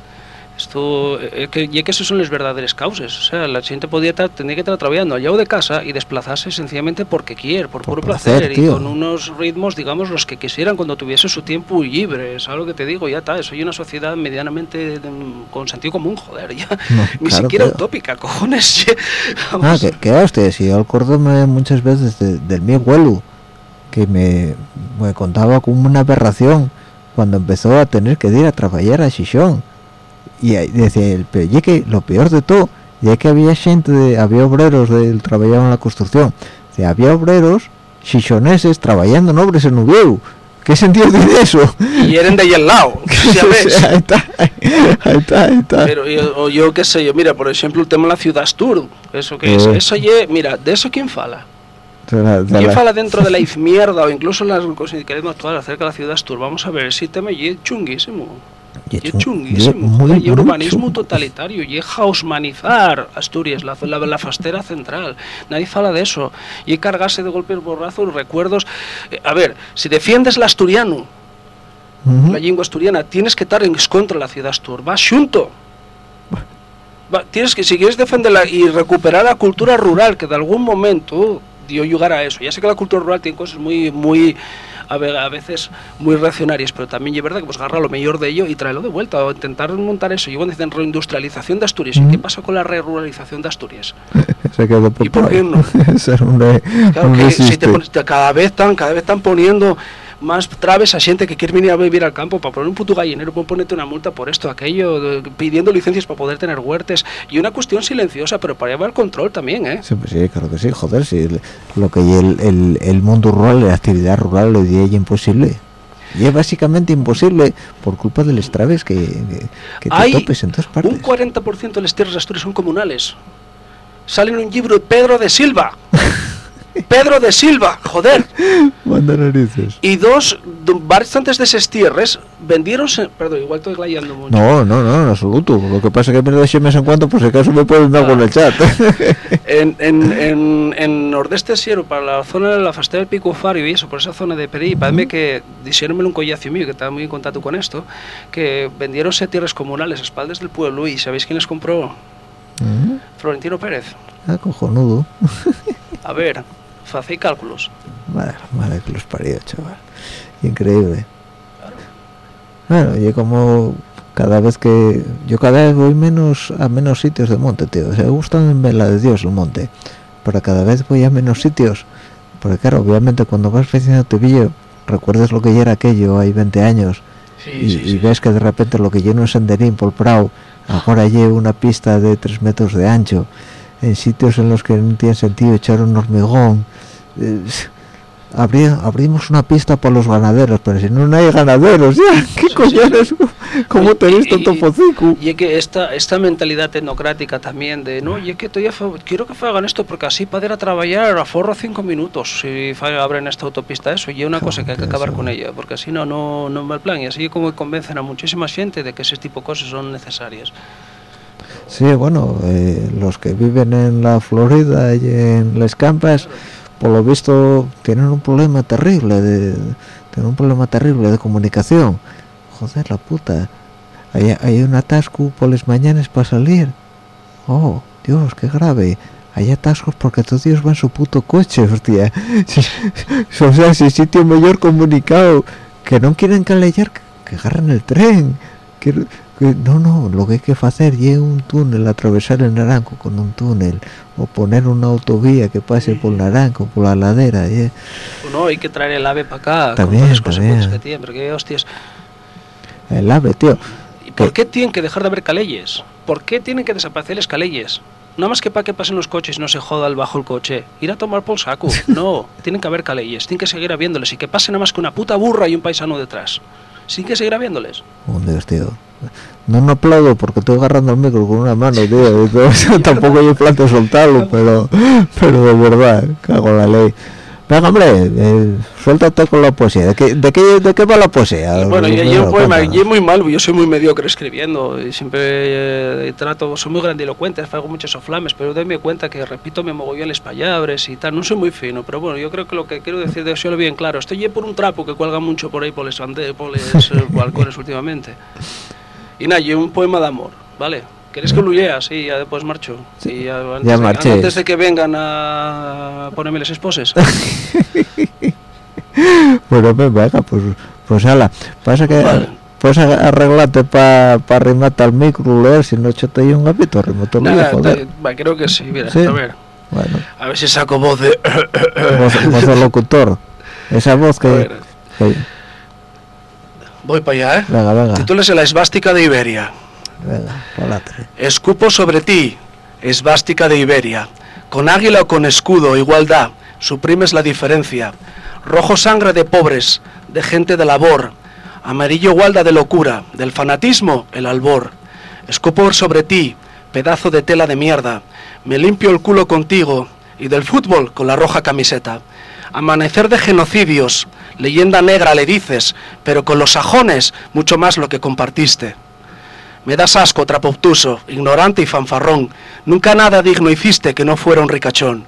Esto, eh, que, y que esos son las verdaderas causas. O sea, la gente podía estar, tenía que estar trabajando allá o de casa y desplazarse sencillamente porque quiere, por, Por puro placer, placer, y con unos ritmos, digamos, los que quisieran cuando tuviese su tiempo libre. ¿Sabes lo que te digo? Ya está, soy una sociedad medianamente mm, con sentido común, joder, ya. No, Ni claro, siquiera tío. utópica, cojones. Ah, que, que hostia, si yo acuérdome muchas veces de- del mi abuelo, que me, me contaba como una aberración cuando empezó a tener que ir a trabajar a Xixón. Y decía pero ya que lo peor de todo, ya que había gente, de- había obreros del trabajaban en la construcción, o había obreros xixoneses trabajando en obras en Ubieu. ¿Qué sentido tiene eso? Y eran de ahí al lado, ahí está, ahí está, ahí está. Pero yo, qué sé yo, mira, por ejemplo, el tema de la ciudad tour, eso que es, Eh. eso ye, mira, de eso quién fala. ¿Quién la- fala dentro de la izmierda o incluso las cosas que queremos actuar acerca de la ciudad tour? Vamos a ver, si tema chunguísimo. Y chun- chunguísimo, y muy- joder, y muy urbanismo totalitario, y hausmanizar Asturias, la, la, la fastera central. Nadie fala de eso. Y cargarse de golpes borrazos, recuerdos. Eh, a ver, si defiendes el asturiano, Ujú. la lengua asturiana, tienes que estar en contra de la ciudad astur. Va xunto. Va, tienes que, si quieres defenderla y recuperar la cultura rural, que de algún momento dio lugar a eso. Ya sé que la cultura rural tiene cosas muy, muy, a, ve- a veces muy reaccionarias, pero también es verdad que pues agarra lo mejor de ello y traerlo de vuelta, o intentar montar eso. Y cuando dicen reindustrialización de Asturias, ¿y Mm. qué pasa con la ruralización de Asturias? Se quedó ¿Y por qué no? Claro que si te pones- cada vez están, cada vez están poniendo más traves a gente que quiere venir a vivir al campo para poner un puto gallinero, pueden ponerte una multa por esto, aquello, pidiendo licencias para poder tener huertes y una cuestión silenciosa, pero para llevar control también, ¿eh? Sí, pues sí, claro que sí, joder, sí, lo que el, el, el mundo rural, la actividad rural lo diría imposible. Y es básicamente imposible por culpa de las traves que, que, que te Hay topes en todas partes. Un 40% de las tierras de Asturias son comunales. Sale en un libro de Pedro de Silva. Pedro de Silva, joder. Y dos, bastantes de esas tierras vendieronse... Perdón, igual estoy glayando mucho. No, no, no, en absoluto. Lo que pasa es que me lo de mes en cuanto, por si acaso me ponen algo en el chat. En, en, en, en Nordeste Siero, para la zona de la Fastera del Pico Fario y eso, por esa zona de Perí, parece que, diciéronme un collazo mío, que estaba muy en contacto con esto, que vendieronse tierras comunales a espaldas del pueblo y ¿sabéis quién les compró? Mm, Florentino Pérez. ah, cojonudo. A ver, hacéis cálculos. Madre, madre que los parió, chaval. Increíble. Bueno, yo como cada vez que yo cada vez voy menos a menos sitios de monte, tío. O sea, me gustan la de Dios el monte, pero cada vez voy a menos sitios. Porque claro, obviamente cuando vas creciendo te pillo, recuerdas lo que ya era aquello hay 20 años y, y ves que de repente lo que lleno es senderín por el prado, ahora lleva una pista de 3 metros de ancho, en sitios en los que no tiene sentido echar un hormigón. eh, abrí- abrimos una pista para los ganaderos, pero si no, no hay ganaderos, ya, ¿qué Sí, cojones? ¿Cómo te Y- visto y- tanto pocico? Y es que esta, esta mentalidad tecnocrática también de, no, y es que todavía quiero que hagan esto porque así poder a trabajar aforro cinco minutos si abren esta autopista eso y es una cosa que hay que acabar con ella porque así no, no, no va el plan y así como convencen a muchísima gente de que ese tipo de cosas son necesarias. Sí, bueno, eh, los que viven en la Florida y en las campas, por lo visto, tienen un problema terrible de, tienen un problema terrible de comunicación. Joder, la puta. Hay, hay un atasco por las mañanas para salir. Oh, Dios, qué grave. Hay atascos porque todos ellos van su puto coche, hostia. o sea, si sitio mejor comunicado, que no quieren que, que agarren el tren. Que- no, no, lo que hay que hacer es un túnel, atravesar el Naranco con un túnel, o poner una autovía que pase por Naranco, por la ladera. No, hay que traer el ave para acá También, con las consecuencias que tiene, porque hostias, El ave, tío. ¿y por qué tienen que dejar de haber caleyes? ¿Por qué tienen que desaparecer las caleyes? Nada más que para que pasen los coches y no se joda el bajo el coche. Ir a tomar por saco. No, tienen que haber caleyes, tienen que seguir habiéndoles y que pase nada más que una puta burra y un paisano detrás. Sí que seguir habiéndoles. Oh, Dios, tío. No me aplaudo porque estoy agarrando el micro con una mano, tío. y todo- tampoco yo planteo soltarlo, pero, pero de verdad, cago en la ley. Venga, hombre, eh, suéltate con la poesía. ¿De qué, de qué, de qué va la poesía? Bueno, yo, Bueno, yo poema, cuéntanos. yo muy mal, yo soy muy mediocre escribiendo y siempre eh, trato, soy muy grandilocuente, hago muchos soflames, pero doy cuenta que repito me mogollón las palabras y tal, no soy muy fino, pero bueno, yo creo que lo que quiero decir de eso lo bien claro, estoy por un trapo que cuelga mucho por ahí por los, ande- por los eh, balcones últimamente. Y nada, yo un poema de amor, Vale. ¿Queréis que lo lea? Sí, ya después marcho. Sí, Y ya, antes, ya de, marches. antes de que vengan a ponerme las esposes. Bueno, pues venga, pues, pues ala. Pasa que Vale. pues arreglate para pa arrimarte al micro, leer, si no te un gapito, el Nada, joder. va, creo que sí, mira, Sí. a ver. Bueno, A ver si saco voz de... voz, voz de locutor. Esa voz que... voy para allá, ¿eh? venga, venga, Título es La esvástica de Iberia. venga. Escupo sobre ti, esvástica de Iberia. Con águila o con escudo, igualdad, suprimes la diferencia. Rojo sangre de pobres, de gente de labor. Amarillo gualda de locura, del fanatismo, el albor. Escupo sobre ti, pedazo de tela de mierda. Me limpio el culo contigo y del fútbol con la roja camiseta. Amanecer de genocidios, leyenda negra le dices, pero con los sajones mucho más lo que compartiste. Me das asco, trapo obtuso, ignorante y fanfarrón. Nunca nada digno hiciste que no fuera un ricachón.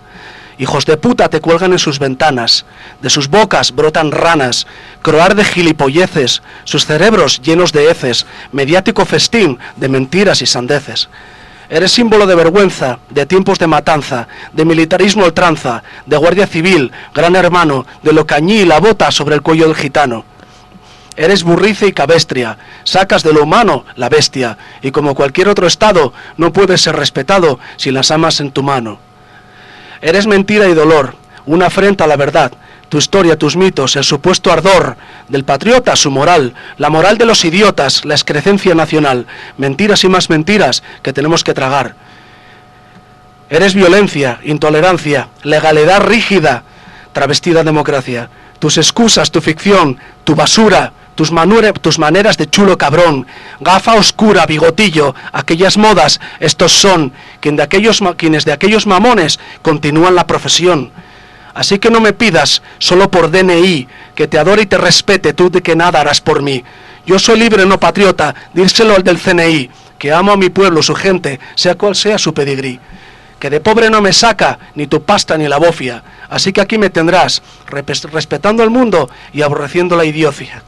Hijos de puta te cuelgan en sus ventanas, de sus bocas brotan ranas, croar de gilipolleces, sus cerebros llenos de heces, mediático festín de mentiras y sandeces. Eres símbolo de vergüenza, de tiempos de matanza, de militarismo ultranza, de guardia civil, gran hermano, de lo cañí y la bota sobre el cuello del gitano. Eres burrice y cabestria, sacas de lo humano la bestia, y como cualquier otro estado, no puedes ser respetado si las amas en tu mano. Eres mentira y dolor, una afrenta a la verdad, tu historia, tus mitos, el supuesto ardor del patriota, su moral, la moral de los idiotas, la excrecencia nacional, mentiras y más mentiras que tenemos que tragar. Eres violencia, intolerancia, legalidad rígida, travestida democracia. Tus excusas, tu ficción, tu basura, tus, maneras de chulo cabrón, gafa oscura, bigotillo, aquellas modas, estos son quienes de aquellos mamones continúan la profesión. Así que no me pidas, solo por DNI, que te adore y te respete tú de que nada harás por mí. Yo soy libre, no patriota, dírselo al del CNI, que amo a mi pueblo, su gente, sea cual sea su pedigrí. Que de pobre no me saca ni tu pasta ni la bofia. Así que aquí me tendrás, respetando el mundo y aborreciendo la idiocia.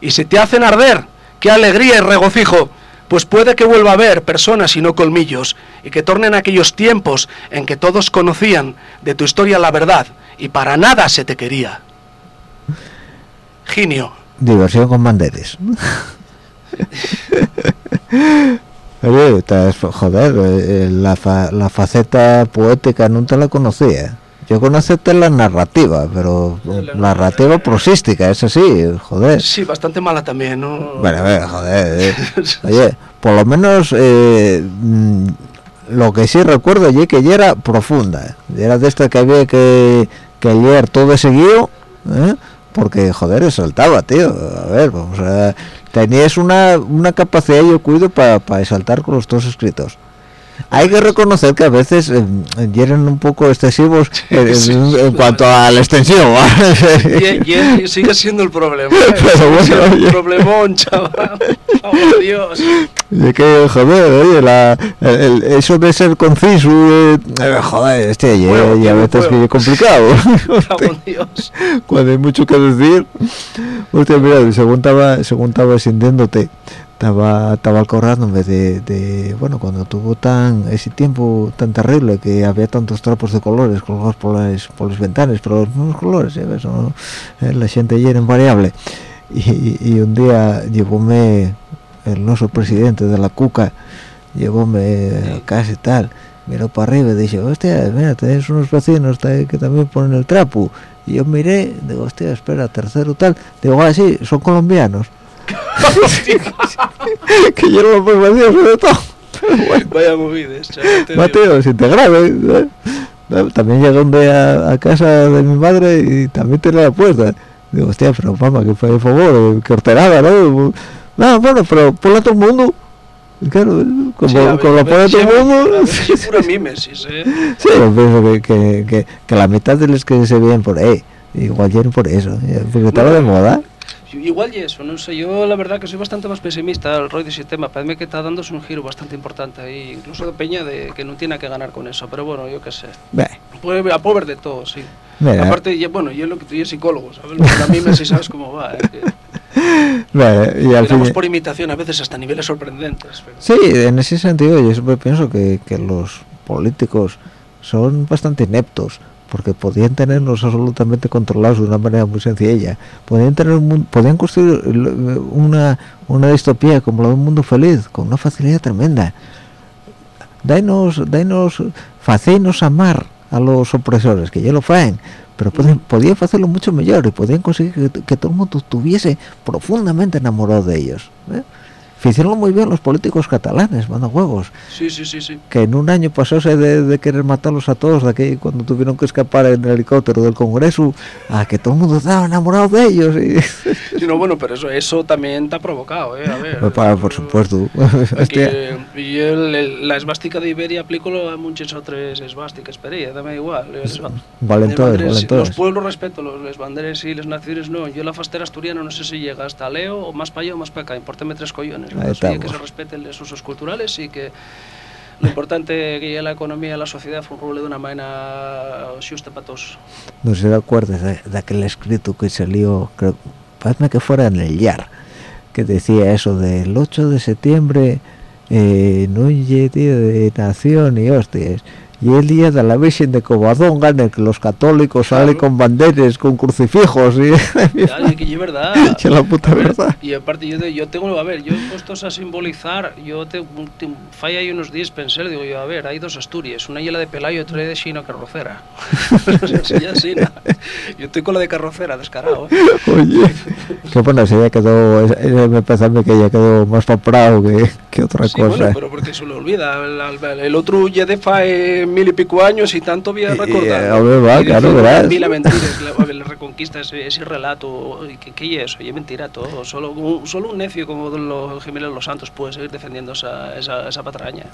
Y si te hacen arder, qué alegría y regocijo, pues puede que vuelva a haber personas y no colmillos, y que tornen aquellos tiempos en que todos conocían de tu historia la verdad, y para nada se te quería. Ginio. Diversión con banderes. Oye, joder, eh, la, fa- la faceta poética te la conocía. Yo conocerte la narrativa, pero la narrativa prosística, eso sí, joder. Sí, bastante mala también, ¿no? Bueno, a ver, joder. eh. Oye, por lo menos eh, mm, lo que sí recuerdo allí que ya era profunda. ya Era de esta que había que, que leer todo de seguido, ¿eh? porque joder, saltaba, tío. A ver, vamos a... Tenías una, una capacidad, yo cuido, para saltar con los dos escritos. Hay que reconocer que a veces eh, hieren un poco excesivos en, Sí, en- sí, en cuanto a la extensión. Y, y- sigue siendo el problema. ¿eh? Pero bueno, un problemón, chaval. Oh, Dios. De que, joder, oye, la, el- el- eso de ser conciso, eh, eh, joder, este, y, Fuego, y a veces fuego. que es complicado. Dios. Cuando hay mucho que decir. Hostia, mira, según estaba, según estaba sintiéndote, estaba, estaba acordándome de, de, bueno, cuando tuvo tan, ese tiempo tan terrible que había tantos trapos de colores colgados por las, por las ventanas, pero los mismos colores, ¿sabes? No, eh, la gente ya era invariable. Y, y un día llevóme el noso presidente de la cuca, llevóme a casa y tal, miró para arriba y dice, hostia, mira, tenés unos vecinos que también ponen el trapo. Y yo miré, digo, hostia, espera, tercero tal. Digo, ah, sí, son colombianos. que yo no lo puedo decir sobre todo. Vaya movidas, chaval. te digo. Mateo, integrado. ¿eh? También llegué un día a casa de mi madre y también tenía la puerta. Digo, hostia, pero mamá, que fue de favor, que ordenada, ¿no? No, bueno, pero ponla a todo el mundo. Claro, como, Sí, como lo pone todo el mundo. sí, pura mímesis, ¿eh? Sí, yo pienso que, que, que, que la mitad de los que se ven por ahí, igual llegan por eso, eh, porque estaba de moda. Igual y eso, no sé, yo la verdad que soy bastante más pesimista al rollo de ese tema, parece que está dándose un giro bastante importante ahí, incluso de Peña de que no tiene que ganar con eso, pero bueno, yo qué sé. Puede, a pobre de todo, sí. mira, Aparte, bueno, yo lo que tú y es psicólogo, ¿sabes? Lo de la mímesis, ¿sabes cómo va? eh? Vale, y al fin- por imitación a veces hasta niveles sorprendentes. pero- Sí, en ese sentido yo siempre pienso que, que los políticos son bastante ineptos porque podían tenerlos absolutamente controlados de una manera muy sencilla. Podían tener un podían construir una, una distopía como la de un mundo feliz con una facilidad tremenda. Dainos, dainos, faceinos amar a los opresores, que ya lo faen, pero podían, hacerlo mucho mejor y podían conseguir que, que todo el mundo estuviese profundamente enamorado de ellos. ¿eh? Hicieron muy bien los políticos catalanes, manda huevos Sí, sí, sí, sí. que en un año pasóse de, de querer matarlos a todos de aquí cuando tuvieron que escapar en el helicóptero del Congreso a que todo el mundo estaba enamorado de ellos y Sí, no, bueno, pero eso, eso también te ha provocado, ¿eh? A ver. Pues para, por supuesto Aquí, Hostia. y el- el- la esvástica de Iberia aplícolo a muchas otras esvásticas, pero ella, dame igual. Valentores, valentores. Los pueblos respeto, los, banderes y las naciones no. Yo la fastera asturiana no sé si llega hasta Leo o más para allá o más para acá. Importeme tres collones. Ahí que se respeten los usos culturales y que lo importante que ya la economía y la sociedad funcione de una manera justa para todos. no se acuerdas de, de aquel escrito que salió creo parece que fuera en el YAR que decía eso del 8 de septiembre eh, no es día de nación y hostias y el día de la Virgen de Covadonga gana que los católicos salen Claro. con banderas con crucifijos y y que es verdad. Que la puta ver, verdad. Y aparte yo, yo tengo, a ver, yo puestos a simbolizar, yo te, te falla ahí unos días pensé, digo yo, a ver, hay dos Asturias, una y la de Pelayo y otra de Chino Carrocera. Yo estoy con la de Carrocera, descarado. ¿eh? Oye, que bueno, si ya quedó, ese- ese me parece que ya quedó más paprado que, que otra Sí, cosa. bueno, pero porque se le olvida. El, el- el otro ya de fae mil y pico años y tanto voy a Y, recordar. ver, va, claro, verás. Mil mentiras, la, la reconquista, ese, ese relato, y ¿qué, qué es? Y mentira todo. Solo un, solo un necio como los Jiménez Los Santos puede seguir defendiendo esa, esa, esa patraña.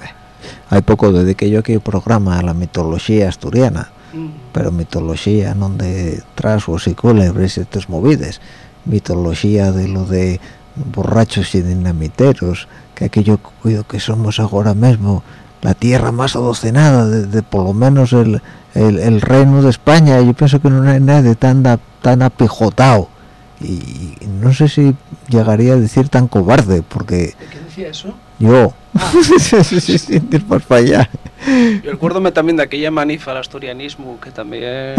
Hay poco desde que yo aquí programa la mitología asturiana, Mm. pero mitología no de trasgos y culebres y estas movidas. Mitología de lo de borrachos y dinamiteros, que aquello cuido que somos ahora mismo la tierra más adocenada de, de por lo menos el, el, reino de España. Yo pienso que no hay nadie tan, a- tan apijotado. Y, y no sé si llegaría a decir tan cobarde, porque ¿De qué decía eso? Yo, sí, sí, sí, sí, ir más para allá. Yo recuérdome también de aquella manifa al asturianismo que también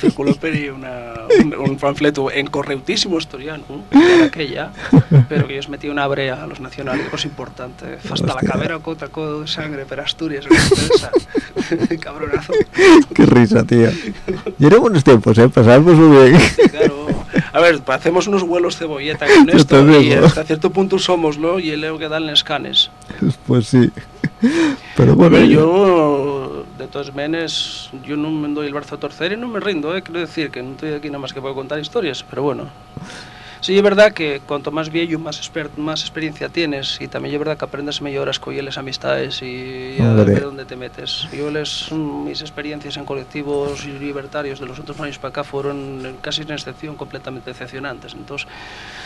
circuló por ahí una, un, un panfleto en correutísimo asturiano, aquella, pero que ellos metían una brea a los nacionalismos importante. Hasta la Hostia. cabera cota de sangre para Asturias, cabronazo. Qué risa, tío. Y eran buenos tiempos, ¿eh? Pasamos muy bien. Claro. A ver, hacemos unos vuelos cebolleta con esto y hasta cierto punto somos, ¿no? Y el leo que dan les canes. Pues sí. Pero bueno, ver, yo, de todos menes, yo no me doy el brazo a torcer y no me rindo, ¿eh? quiero decir que no estoy aquí nada más que para contar historias, pero bueno. Sí, es verdad que cuanto más viejo, más, exper- más experiencia tienes y también es verdad que aprendes mejor a escoger las amistades y a ver dónde te metes. Yo les, mm, mis experiencias en colectivos libertarios de los otros años para acá fueron eh, casi sin excepción completamente decepcionantes, entonces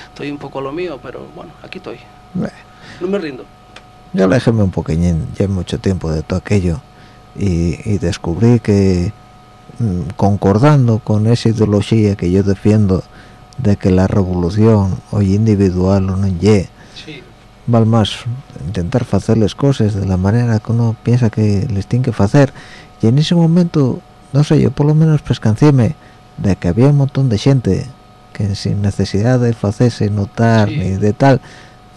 estoy un poco a lo mío, pero bueno, aquí estoy, no me rindo. yo alejéme un poquillín, ya mucho tiempo de todo aquello y, y descubrí que mm, concordando con esa ideología que yo defiendo de que la revolución hoy individual o no ye, Sí, vale más intentar hacer las cosas de la manera que uno piensa que les tiene que hacer. Y en ese momento no sé yo por lo menos pescancíme de que había un montón de gente que sin necesidad de hacerse notar Sí. ni de tal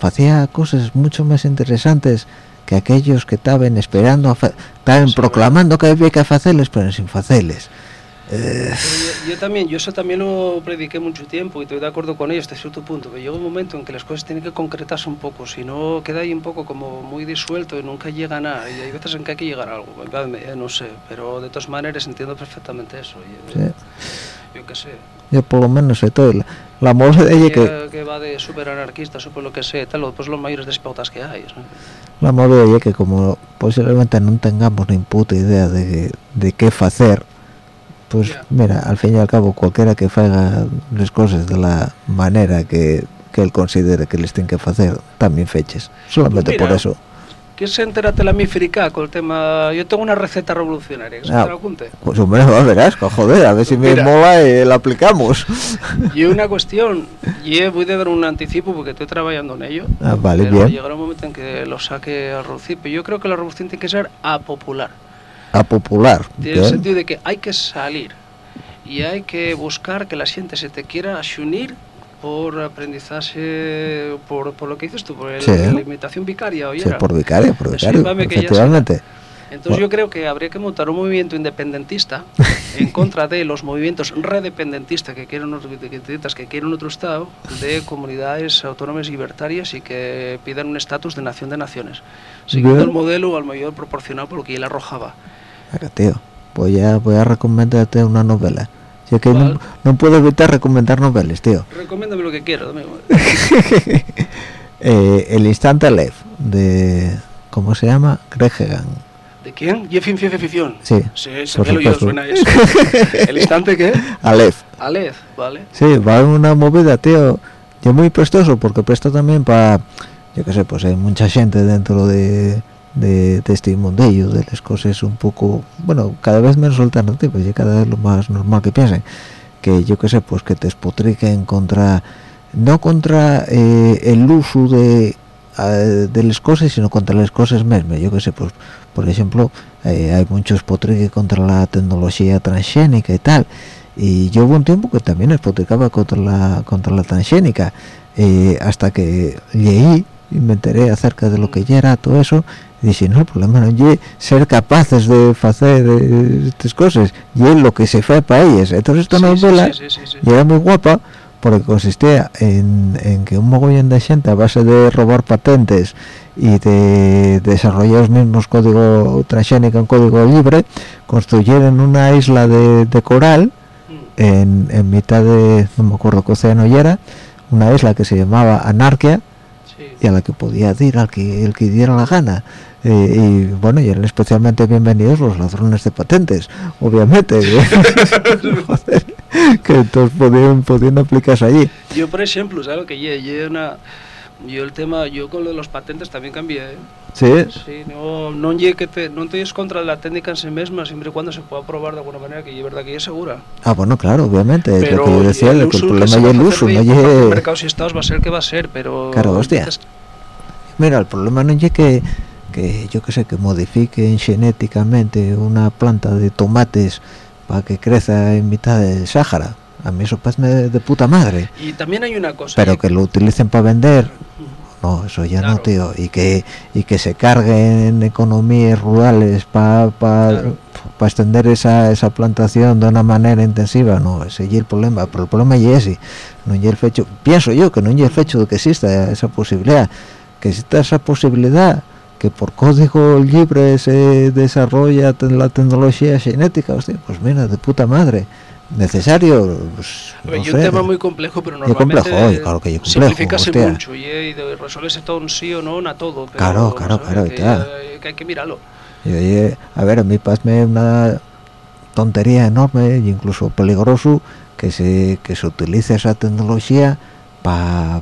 hacía cosas mucho más interesantes que aquellos que estaban esperando estaban Sí, proclamando que había que hacerles pero sin hacerles Eh, yo, yo también, yo eso también lo prediqué mucho tiempo y estoy de acuerdo con ellos hasta cierto punto, que llega un momento en que las cosas tienen que concretarse un poco, si no queda ahí un poco como muy disuelto y nunca llega a nada, y hay veces en que hay que llegar a algo, eh, no sé, pero de todas maneras entiendo perfectamente eso, Sí. yo qué sé, yo por lo menos sé todo la, la de ella que va de súper anarquista, súper lo que sé, tal, pues los mayores despautas que hay, ¿no? la movida de ella que como posiblemente no tengamos ni puta idea de, de qué hacer pues mira al fin y al cabo cualquiera que haga las cosas de la manera que, que él considere que les tiene que hacer también feches solamente mira, por eso ¿Quieres enterarte la mi con el tema? Yo tengo una receta revolucionaria, que se Ah. te conté. Pues hombre, va, verás, joder, a ver si me Mira. mola y la aplicamos. Y una cuestión, y voy a dar un anticipo porque estoy trabajando en ello. Ah, vale, pero bien. llegará un momento en que lo saque a reducir. Pero yo creo que la revolución tiene que ser apopular. A popular. Tiene el sentido de que hay que salir y hay que buscar que la gente se te quiera unir por aprendizaje, por, por lo que dices tú, por el- Sí. la imitación vicaria. Sí, oyera. por vicario, por vicario, efectivamente. Entonces Bueno. yo creo que habría que montar un movimiento independentista en contra de los movimientos redependentistas que quieren otro, que quieren otro estado de comunidades autónomas libertarias y que pidan un estatus de nación de naciones, siguiendo Bien. el modelo al mayor proporcional por lo que él arrojaba. Venga, tío, voy a, voy a recomendarte una novela. Ya que no, no puedo evitar recomendar novelas, tío. Recomiéndame lo que dame- Eh, el instante Aleph, de... ¿Cómo se llama? Greg Egan. ¿De quién? Jeff Ciencia Ficción. Sí, Sí, se yo, suena eso. ¿El instante qué? Aleph. Alez, ¿vale? Sí, va en una movida, tío. Yo muy prestoso, porque presta también para... Yo qué sé, pues hay mucha gente dentro de, de, de este mundillo, de las cosas un poco... Bueno, cada vez menos alternativas y cada vez lo más normal que piensen. Que yo qué sé, pues que te espotriquen contra... No contra eh, el uso de, de las cosas, sino contra las cosas mismas. Yo qué sé, pues por ejemplo, eh, hay mucho espotrique contra la tecnología transgénica y tal. Y yo hubo un tiempo que también espotricaba contra la contra la transgénica, eh, hasta que leí y me enteré acerca de lo que ya era todo eso, y dije, no, el problema no es ser capaces de hacer eh, estas cosas, y es lo que se fue para ellas. Entonces esta Sí, novela sí, y era muy guapa porque consistía en, en que un mogollón de gente a base de robar patentes y de desarrollar los mismos código transgénico en código libre construyeron una isla de, de coral Mm. en, en mitad de no me acuerdo qué océano y era una isla que se llamaba Anarquia y a la que podía ir al que el que diera la gana Eh, y bueno y eran especialmente bienvenidos los ladrones de patentes obviamente Joder, que entonces podían, podían aplicarse allí Yo, por ejemplo, ¿sabes lo que yo, yo, una, yo el tema, yo con lo de los patentes también cambié, ¿eh? sí Sí, no, no, que te, no estoy contra la técnica en sí misma, siempre y cuando se pueda probar de alguna manera, que es verdad que es segura. ah bueno claro obviamente es lo Pero que yo decía el el uso problema se es el uso de- no es mercado si estados va a ser que va a ser, pero... Claro, hostia. Mira, el problema no es que, que yo que sé, que modifiquen genéticamente una planta de tomates para que crezca en mitad del Sáhara. A mí eso parece de puta madre. Y también hay una cosa. Pero y- que lo utilicen para vender, no, eso ya no, tío. Y que y que se carguen economías rurales para Claro. extender esa, esa plantación de una manera intensiva, no, ese es el problema. Pero el problema es ese, no es el fecho. Pienso yo que no es el fecho de que exista esa posibilidad, que exista esa posibilidad que por código libre se desarrolla la tecnología genética, hostia, pues mira, de puta madre. Necesario, pues, A ver, no y un sé. tema muy complejo, pero Y normalmente complejo, claro que y complejo, simplifícase hostia. mucho y, y de- resuélvese todo un sí o no a todo. Pero, Claro, claro, claro, y que, tal. que hay que mirarlo. Y, a ver, a mí pasme una tontería enorme e incluso peligroso que se que se utilice esa tecnología para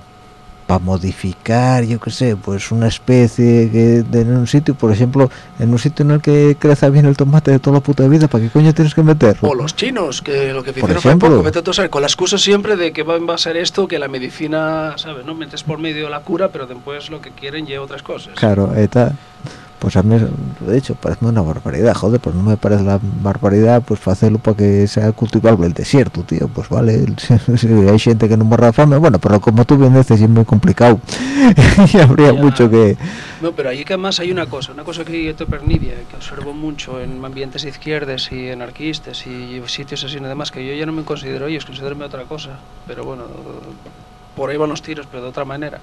modificar, yo qué sé, pues una especie que de, en un sitio, por ejemplo, en un sitio en el que crezca bien el tomate de toda la puta vida, ¿para qué coño tienes que meterlo? O los chinos, que lo que hicieron fue poco, vete a con la excusa siempre de que va a ser esto, que la medicina, ¿sabes? No metes por medio la cura, pero después lo que quieren lleva otras cosas. Claro, eta, pues a mí, de hecho, parece una barbaridad, joder, pues no me parece la barbaridad, pues hacerlo para que sea cultivable el desierto, tío, pues vale, si hay gente que no morra de fame, bueno, pero como tú bien dices, es muy complicado, y habría Ya. mucho que... No, pero ahí que además hay una cosa, una cosa que yo te pernidia, que observo mucho en ambientes izquierdes y anarquistas y sitios así y demás, que yo ya no me considero ellos, considero otra cosa, pero bueno, por ahí van los tiros, pero de otra manera.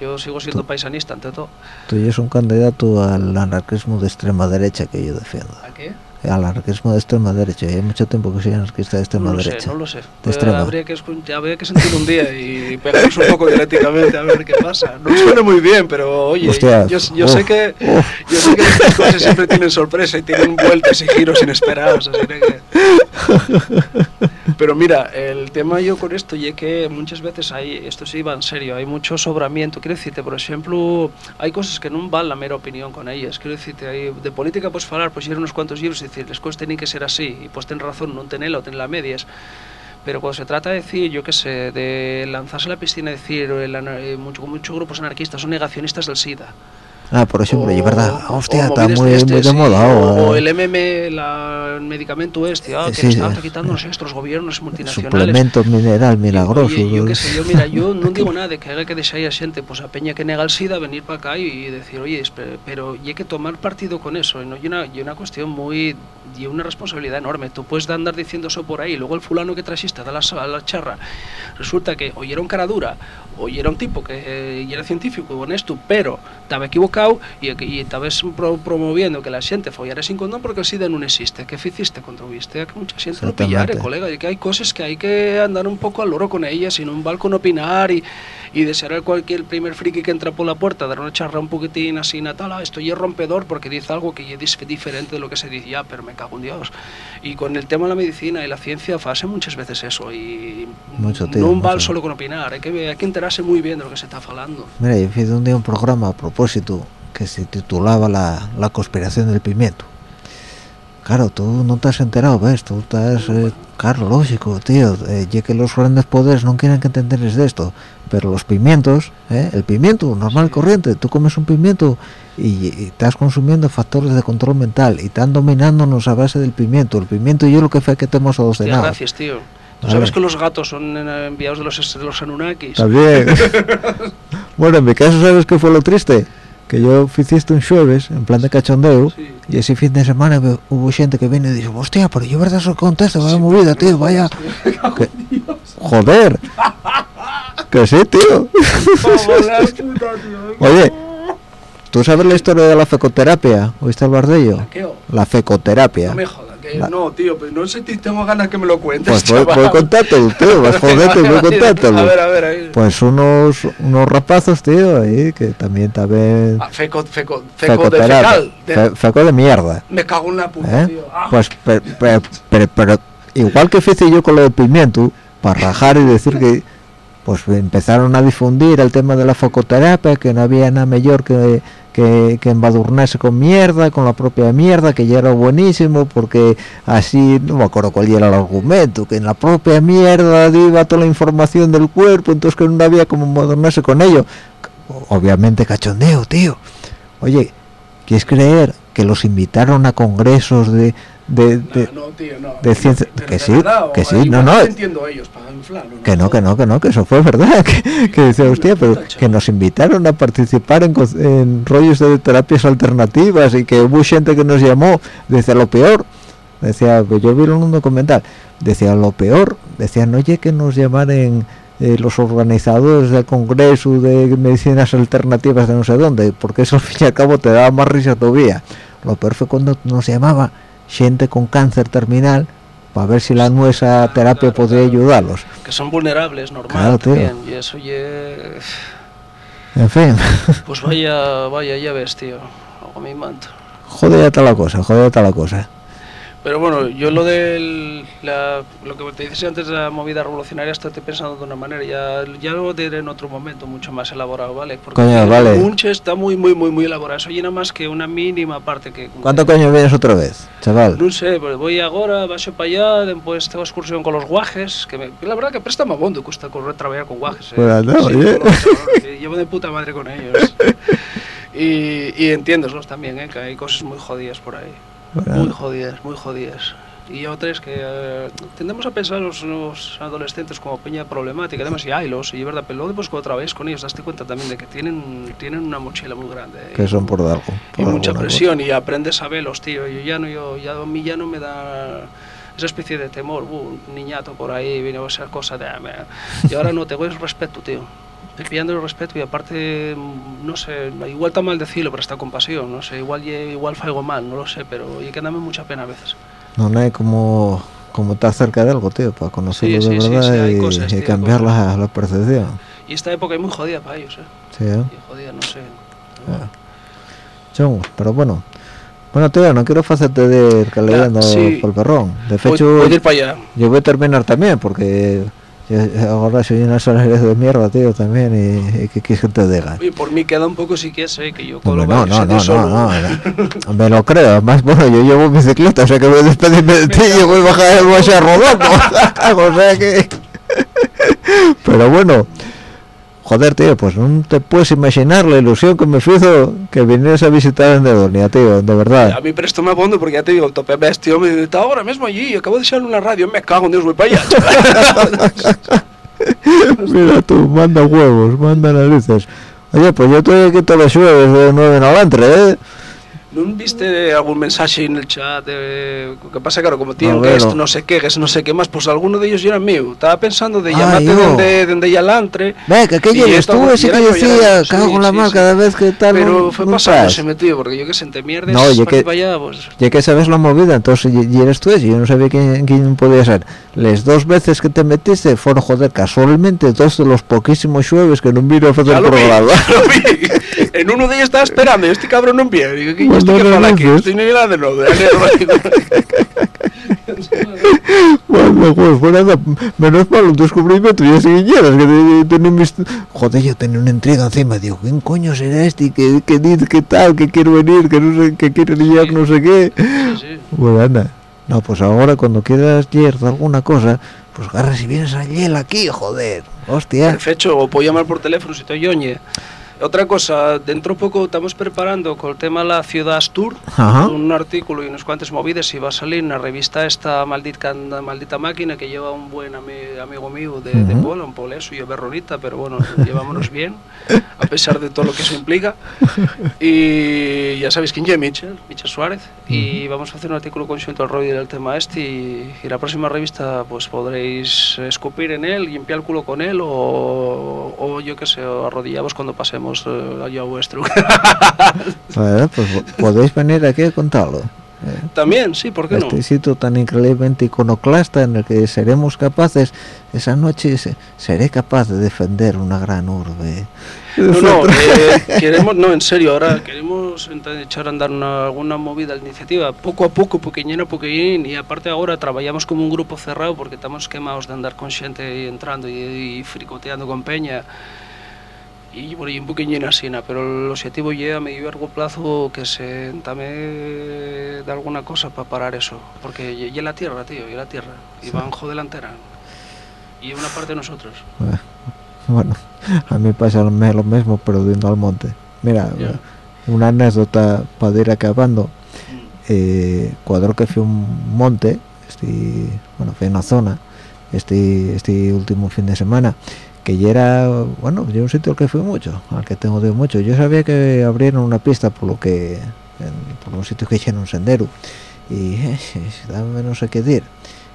Yo sigo siendo paisanista ante todo. Tú eres un candidato al anarquismo de extrema derecha que yo defiendo. ¿A qué? Al anarquismo de extrema derecha. Y hay mucho tiempo que soy anarquista de extrema no lo derecha. sé, no lo sé. De extrema. habría, que, habría que sentir un día y pegarnos un poco dialécticamente a ver qué pasa. No suena muy bien, pero oye, Hostia, yo, yo sé uf, que uf. yo sé que estas cosas siempre tienen sorpresa y tienen vueltas y giros inesperados, así que Pero mira, el tema yo con esto y que muchas veces hay, esto sí va en serio, hay mucho sobramiento. Quiero decirte, por ejemplo, hay cosas que no van la mera opinión con ellas. Quiero decirte, hay, de política puedes hablar, pues ir unos cuantos libros y decir, las cosas tienen que ser así, y pues ten razón, no tenela o tenla a medias. Pero cuando se trata de decir, yo qué sé, de lanzarse a la piscina y decir, eh, mucho, muchos grupos anarquistas son negacionistas del SIDA. Ah, por ejemplo, y es verdad, O- hostia, está muy, este, muy de sí, moda o, o el MM, la, el medicamento este, ah, que Sí, le están estos gobiernos multinacionales. Suplemento mineral milagroso. Oye, yo qué sé, yo, mira, yo no digo nada de que haya que desear a xente, pues a peña que nega el SIDA venir para acá y decir, oye, pero y hay que tomar partido con eso, y no y una, y una cuestión muy y una responsabilidad enorme. Tú puedes andar diciendo eso por ahí, luego el fulano que trajiste da la, la charra, resulta que o era un cara dura, o era un tipo que eh, era científico y honesto, pero estaba equivocado y, y estabas pro- promoviendo que la xente follara sin condón porque el SIDA non existe. Que ficiste contribuiste a que mucha xente lo pillara, colega, y que hay cosas que hay que andar un poco al loro con ellas y no un balcón opinar y, y desear a cualquier primer friki que entra por la puerta dar una charla un poquitín así natal, ah, esto ya es rompedor porque dice algo que ya es diferente de lo que se dice ya, pero me cago en Dios. Y con el tema de la medicina y la ciencia hace muchas veces eso y Mucho, tío, no solo con opinar, hay que, hay que enterarse muy bien de lo que se está hablando. Mira, yo hice un día un programa a propósito que se titulaba La, la conspiración del pimiento. Claro, tú no te has enterado, ¿ves? Tú estás... eh, claro, lógico, tío. Eh, ya que los grandes poderes no quieren que te enteres de esto. Pero los pimientos, ¿eh? el pimiento normal, corriente, tú comes un pimiento y, y estás consumiendo factores de control mental y están dominándonos a base del pimiento. El pimiento yo lo que fue que te hemos ordenado. gracias, tío. ¿Tú sabes que los gatos son eh, enviados de los, de los Anunnakis? También. bueno, en mi caso, ¿sabes qué fue lo triste? Que yo hiciste un jueves, en plan de cachondeo, Sí. y ese fin de semana hubo gente que viene y dice, hostia, pero yo verdad soy contesta, vaya movida, tío, vaya... Que- Joder. que sí, tío. Oye, ¿tú sabes la historia de la fecoterapia? ¿Oíste hablar de ello? O? La fecoterapia. No me jodas, no, tío, pues no sé si tengo ganas que me lo cuentes. Pues voy, contártelo, tío, vas jodete, voy a contártelo. A ver, a ver, ahí. Pues unos, unos rapazos, tío, ahí, que también también... Ah, feco, feco, feco de fecal. de- Fe- feco de mierda. Me cago en la puta, ¿eh? tío. Ah, Pues, pero, pero, pero, pero igual que hice yo con lo del pimiento, para rajar y decir que pues empezaron a difundir el tema de la focoterapia, que no había nada mejor que, que, que embadurnarse con mierda, con la propia mierda, que ya era buenísimo, porque así, no me acuerdo cuál era el argumento, que en la propia mierda iba toda la información del cuerpo, entonces que no había como embadurnarse con ello. Obviamente cachondeo, tío. Oye, ¿quieres creer que los invitaron a congresos de... de, de- no, tío, no. de ciencia- Pero que sí, verdad, que sí, no, no. entiendo ellos para inflar. que no, que no, que no, que eso fue verdad, que, que dice, hostia, pero que nos invitaron a participar en, en rollos de terapias alternativas y que hubo gente que nos llamó, decía lo peor, decía, pues yo vi en un documental, decía lo peor, decían, oye, que nos llamaran eh, los organizadores del congreso de medicinas alternativas de no sé dónde, porque eso al fin y al cabo te daba más risa todavía. Lo peor fue cuando nos llamaba gente con cáncer terminal para ver si la nuestra terapia claro, claro. ayudarlos. Que son vulnerables, normal. Claro, tío. también, Y eso ye... En fin, Pues vaya, vaya, ya ves, tío. Hago mi manto. joder ya está la cosa, joder ya está la cosa. Pero bueno, yo lo la, lo que te dices antes de la movida revolucionaria estoy pensando de una manera, ya, ya lo diré en otro momento mucho más elaborado, ¿vale? Porque Coño, vale. Munche está muy, muy, muy, muy elaborado, eso llena más que una mínima parte que... ¿Cuánto coño vienes otra vez, chaval? Non sei, pero voy agora, baixo para allá, despois tengo excursión con los guajes, que, me, la verdad que presta más bondo cuesta correr trabajar con guajes. Eh. Pues anda, Sí, los llevo de puta madre con ellos. y, y entiéndoslos también, eh, que hay cosas muy jodidas por ahí. Bueno. Muy jodidas, muy jodidas. Y otras que eh, tendemos a pensar los, los adolescentes como peña problemática, además y haylos, y verdad, pero luego después cuando otra vez con ellos, daste cuenta también de que tienen, tienen una mochila muy grande. eh, Que son por algo. y por mucha alguna presión y aprendes a verlos, tío. Yo ya no, yo, ya a mí ya no me da esa especie de temor, uh, un niñato por ahí, viene a esa cosa de... ah, Y ahora no, te voy el respeto, tío. Estoy pillando el respeto y aparte, mm, no sé, igual está mal decirlo, pero está con pasión, no sé, igual igual falgo mal, no lo sé, pero y que dame mucha pena a veces. cosa. No hay como, como estar cerca de algo, tío, para conocerlo Sí, de sí, verdad sí, y, cosas, y tío, cambiar la, la percepción. Y esta época es muy jodida para ellos, ¿eh? Sí, ¿eh? Y jodida, no sé. Ah. Chungo, pero bueno, Bueno, tío, no quiero hacerte de que leyendo sí. por el perrón. De Voy, hecho, voy a ir para allá. yo voy a terminar también, porque yo- ahora soy una salaria de mierda, tío, también, y, y que que te diga. Oye, por mí queda un poco si quieres, eh, que yo con no, no, no, no, solo. no, me lo creo. Además, bueno, yo llevo bicicleta, o sea que voy a despedirme de ti y voy a bajar el WhatsApp rodando. o sea que... Pero bueno, joder, tío, pues no te puedes imaginar la ilusión que me hizo que vinieras a visitar en Edonia, tío, de A verdad. mí presto me abondo porque ya te digo, tope bestia, me está ahora mismo allí, acabo de echarle una radio, me cago en Dios, voy para allá. Mira tú, manda huevos, manda narices. Oye, pues yo estoy aquí todos los jueves de 9 en adelante, ¿eh? ¿No viste algún mensaje en el chat? De... Lo que pasa, claro, como tienen ver, guest, o- no sé qué, guest, no sé qué más, pues alguno de ellos ya era mío. Estaba pensando de Ah, llamarte yo. desde, desde Yalantre. Ve, que aquello esto, tú ese que decía, yo, cago sí, en la sí, sí. cada vez que tal. Pero no- fue no pasándose, estás. metido, porque yo que te mierdes No, yo que- allá, pues... Ya que sabes la movida, entonces y, y eres tú ese, yo no sabía quién, quién podía ser. Las dos veces que te metiste fueron, joder, casualmente dos de los poquísimos jueves que no vino a hacer Ya el programa. ya. En uno de ellos estaba esperando este cabrón no viene. Digo, ¿qué Pues esto no que renuncies. Estoy ni nada de no, de Bueno, pues fue nada, menos mal un descubrimiento, ya siguieras que te- tenía mis... Joder, yo tenía una intriga encima, digo, ¿quién coño será este? ¿Qué, qué dice, qué tal? ¿Qué quiere venir? ¿Que no sé, que quiere liar no sé qué? Sí, sí. Bueno, anda. No, pues ahora cuando quieras de alguna cosa, pues agarras y vienes a leer aquí, joder. Hostia. Perfecto, o puedo llamar por teléfono si te oye. Otra cosa, dentro poco estamos preparando con el tema la Ciudad Tour, Ajá. un artículo y unas cuantas movidas y va a salir en la revista esta maldita, maldita máquina que lleva un buen ami- amigo mío de, de Ujú. Puebla, un poleso y yo berronita, pero bueno, llevámonos bien, a pesar de todo lo que eso implica. Y ya sabéis quién es Michel, Michel Suárez, y vamos a hacer un artículo conjunto al rollo del tema este y, y la próxima revista pues podréis escupir en él, limpiar el culo con él o, o yo qué sé, o arrodillaros cuando pasemos eh, allá vuestro. Bueno, pues po- podéis venir aquí a contarlo. Eh, También, sí, ¿por qué no? este sitio tan increíblemente iconoclasta en el que seremos capaces, esa noche se- seré capaz de defender una gran urbe. No, no, eh, queremos, no, en serio, ahora queremos echar a andar una, alguna movida, iniciativa, poco a poco, pequeñín a pequeñín, y aparte ahora trabajamos como un grupo cerrado porque estamos quemados de andar con gente y entrando y, y fricoteando con peña. Y bueno, y un poquillín así, na, pero el objetivo ya a medio y largo plazo que se entame de alguna cosa para parar eso, porque ya la tierra, tío, y la tierra, y Banjo delantera, y una parte de nosotros. Bueno, a mí pasa lo mismo, pero yendo al monte. Mira, una anécdota para ir acabando. Eh, cuadro que fui a un monte, este, bueno, fui a una zona, este, este último fin de semana, que ya era, bueno, yo un sitio al que fui mucho, al que tengo de mucho. Yo sabía que abrieron una pista por lo que, en- por un sitio que hicieron un sendero, y eh, dame no sé qué decir.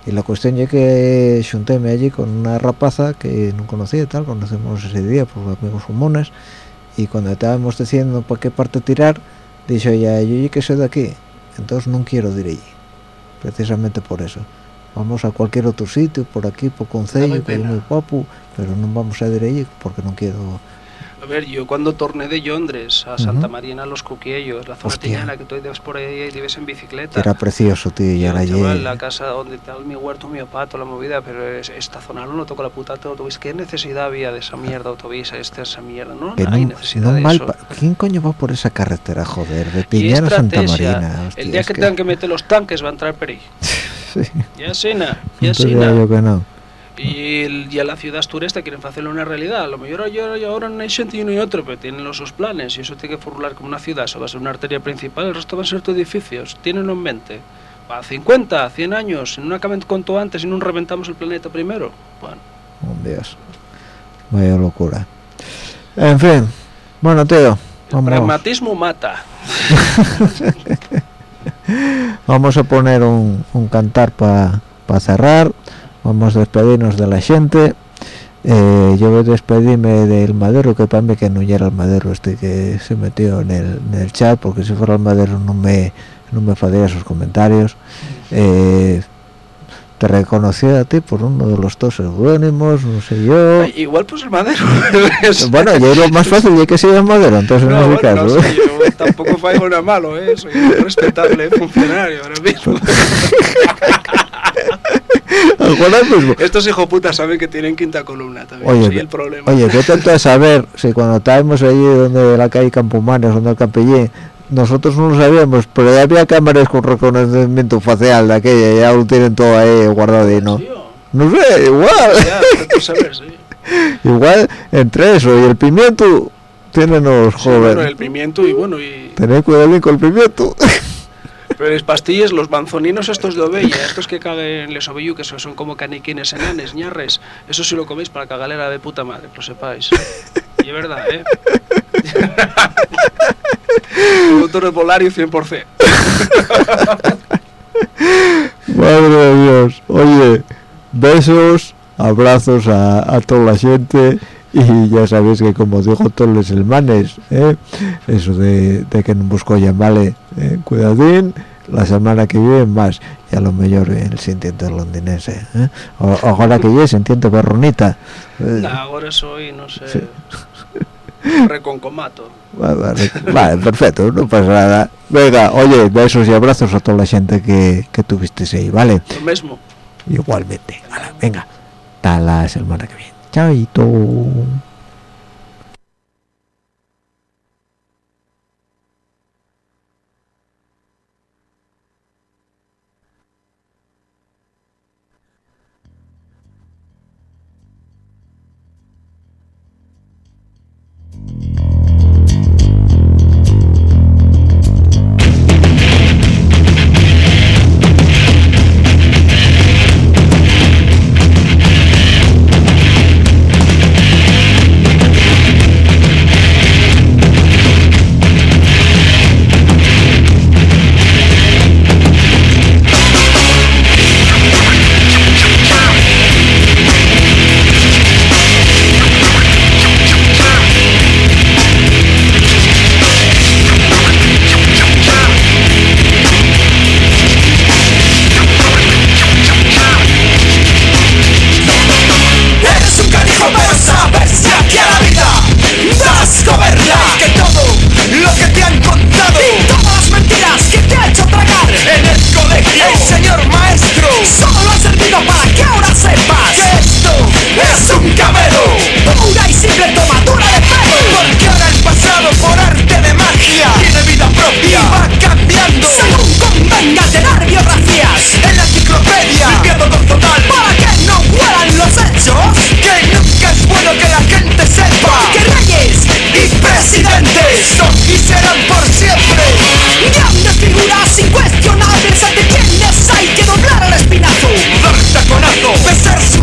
Y la cuestión es que juntéme allí con una rapaza que no conocía tal, conocemos ese día por amigos comunes, y cuando estábamos diciendo para qué parte tirar, dijo ya, yo ya que soy de aquí, entonces no quiero ir allí, precisamente por eso. Vamos a cualquier otro sitio, por aquí, por Concello, que es muy guapo, pero no vamos a ir allí porque no quiero... A ver, yo cuando torné de Londres a Santa Ujú. Marina, los Cuquillos, la zona Hostia. tiñana que tú ibas por ahí y ibas en bicicleta. Que era precioso, tío, y ahora allí... la casa donde está mi huerto, mi pato, la movida, pero es- esta zona no toco la puta autobús. ¿Qué necesidad había de esa mierda autobús, esta esa mierda? No, Que no hay necesidad no de mal eso. ¿Quién coño va por esa carretera, joder? De Tiñar a Santa Marina. hostia, el día es que, tengan que meter los tanques va a entrar ahí. Sí, Ya no ya que no. Y, el- y a la ciudad turista quieren hacerlo una realidad. A lo mejor ahora, no hay gente y uno y otro, pero tienen los sus planes y eso tiene que formular como una ciudad. Eso va a ser una arteria principal, el resto van a ser todo edificios. Tienen en mente. Para 50, 100 años, si no con todo antes y no reventamos el planeta primero. Bueno, Un Dios. Vaya locura. En fin. Bueno, tío. el pragmatismo mata. vamos a poner un, un cantar para cerrar. Vamos a despedirnos de la gente. Eh, yo voy a despedirme del madero, que para mí que no era el madero este que se metió en el, en el chat, porque si fuera el madero no me, no me sus comentarios. Eh, te reconoció a ti por uno de los dos seudónimos, no sé yo. Ay, igual pues el madero. Bueno, yo lo más fácil ya que sea el madero, entonces no, en ese bueno, caso. no sé, yo tampoco faigo nada malo, ¿eh? Soy un respetable funcionario ahora mismo. Mismo. Estos hijoputas saben que tienen quinta columna también. Oye, sí, ve- el problema. Oye, vete tú a saber si cuando estábamos allí donde la calle Campomanes, donde el Campellín, nosotros no lo sabíamos, pero ya había cámaras con reconocimiento facial de aquella, ya lo tienen todo ahí guardado y no. No sé, igual, Ya, saber, sí. igual entre eso y el pimiento, tienen los Sí, bueno, jóvenes. el pimiento y bueno, y Tened cuidado con el pimiento. pero las pastillas, los banzoninos estos de ovella, estos que caguen les ovellu, que son son como caniquines enanes, ñarres, eso sí lo coméis para cagalera de puta madre, que lo sepáis. Es verdad, ¿eh? Doctor de Polario 100%. Madre de Dios. Oye, besos, abrazos a, a toda la gente y ya sabéis que como dijo todos los hermanes, ¿eh? eso de, de que no busco ya vale, ¿eh? cuidadín, la semana que viene más, y a lo mejor el sintiente londinense. ¿eh? O- Ahora que ya sintiente barronita. Nah, ahora soy, no sé, Sí. Reconcomato. va- Vale, vale, perfecto, no pasa nada. Venga, oye, besos y abrazos a toda la gente que, que tuvisteis ahí, ¿vale? Lo mismo. Igualmente. Venga. Hasta la semana que viene. Chaito. ser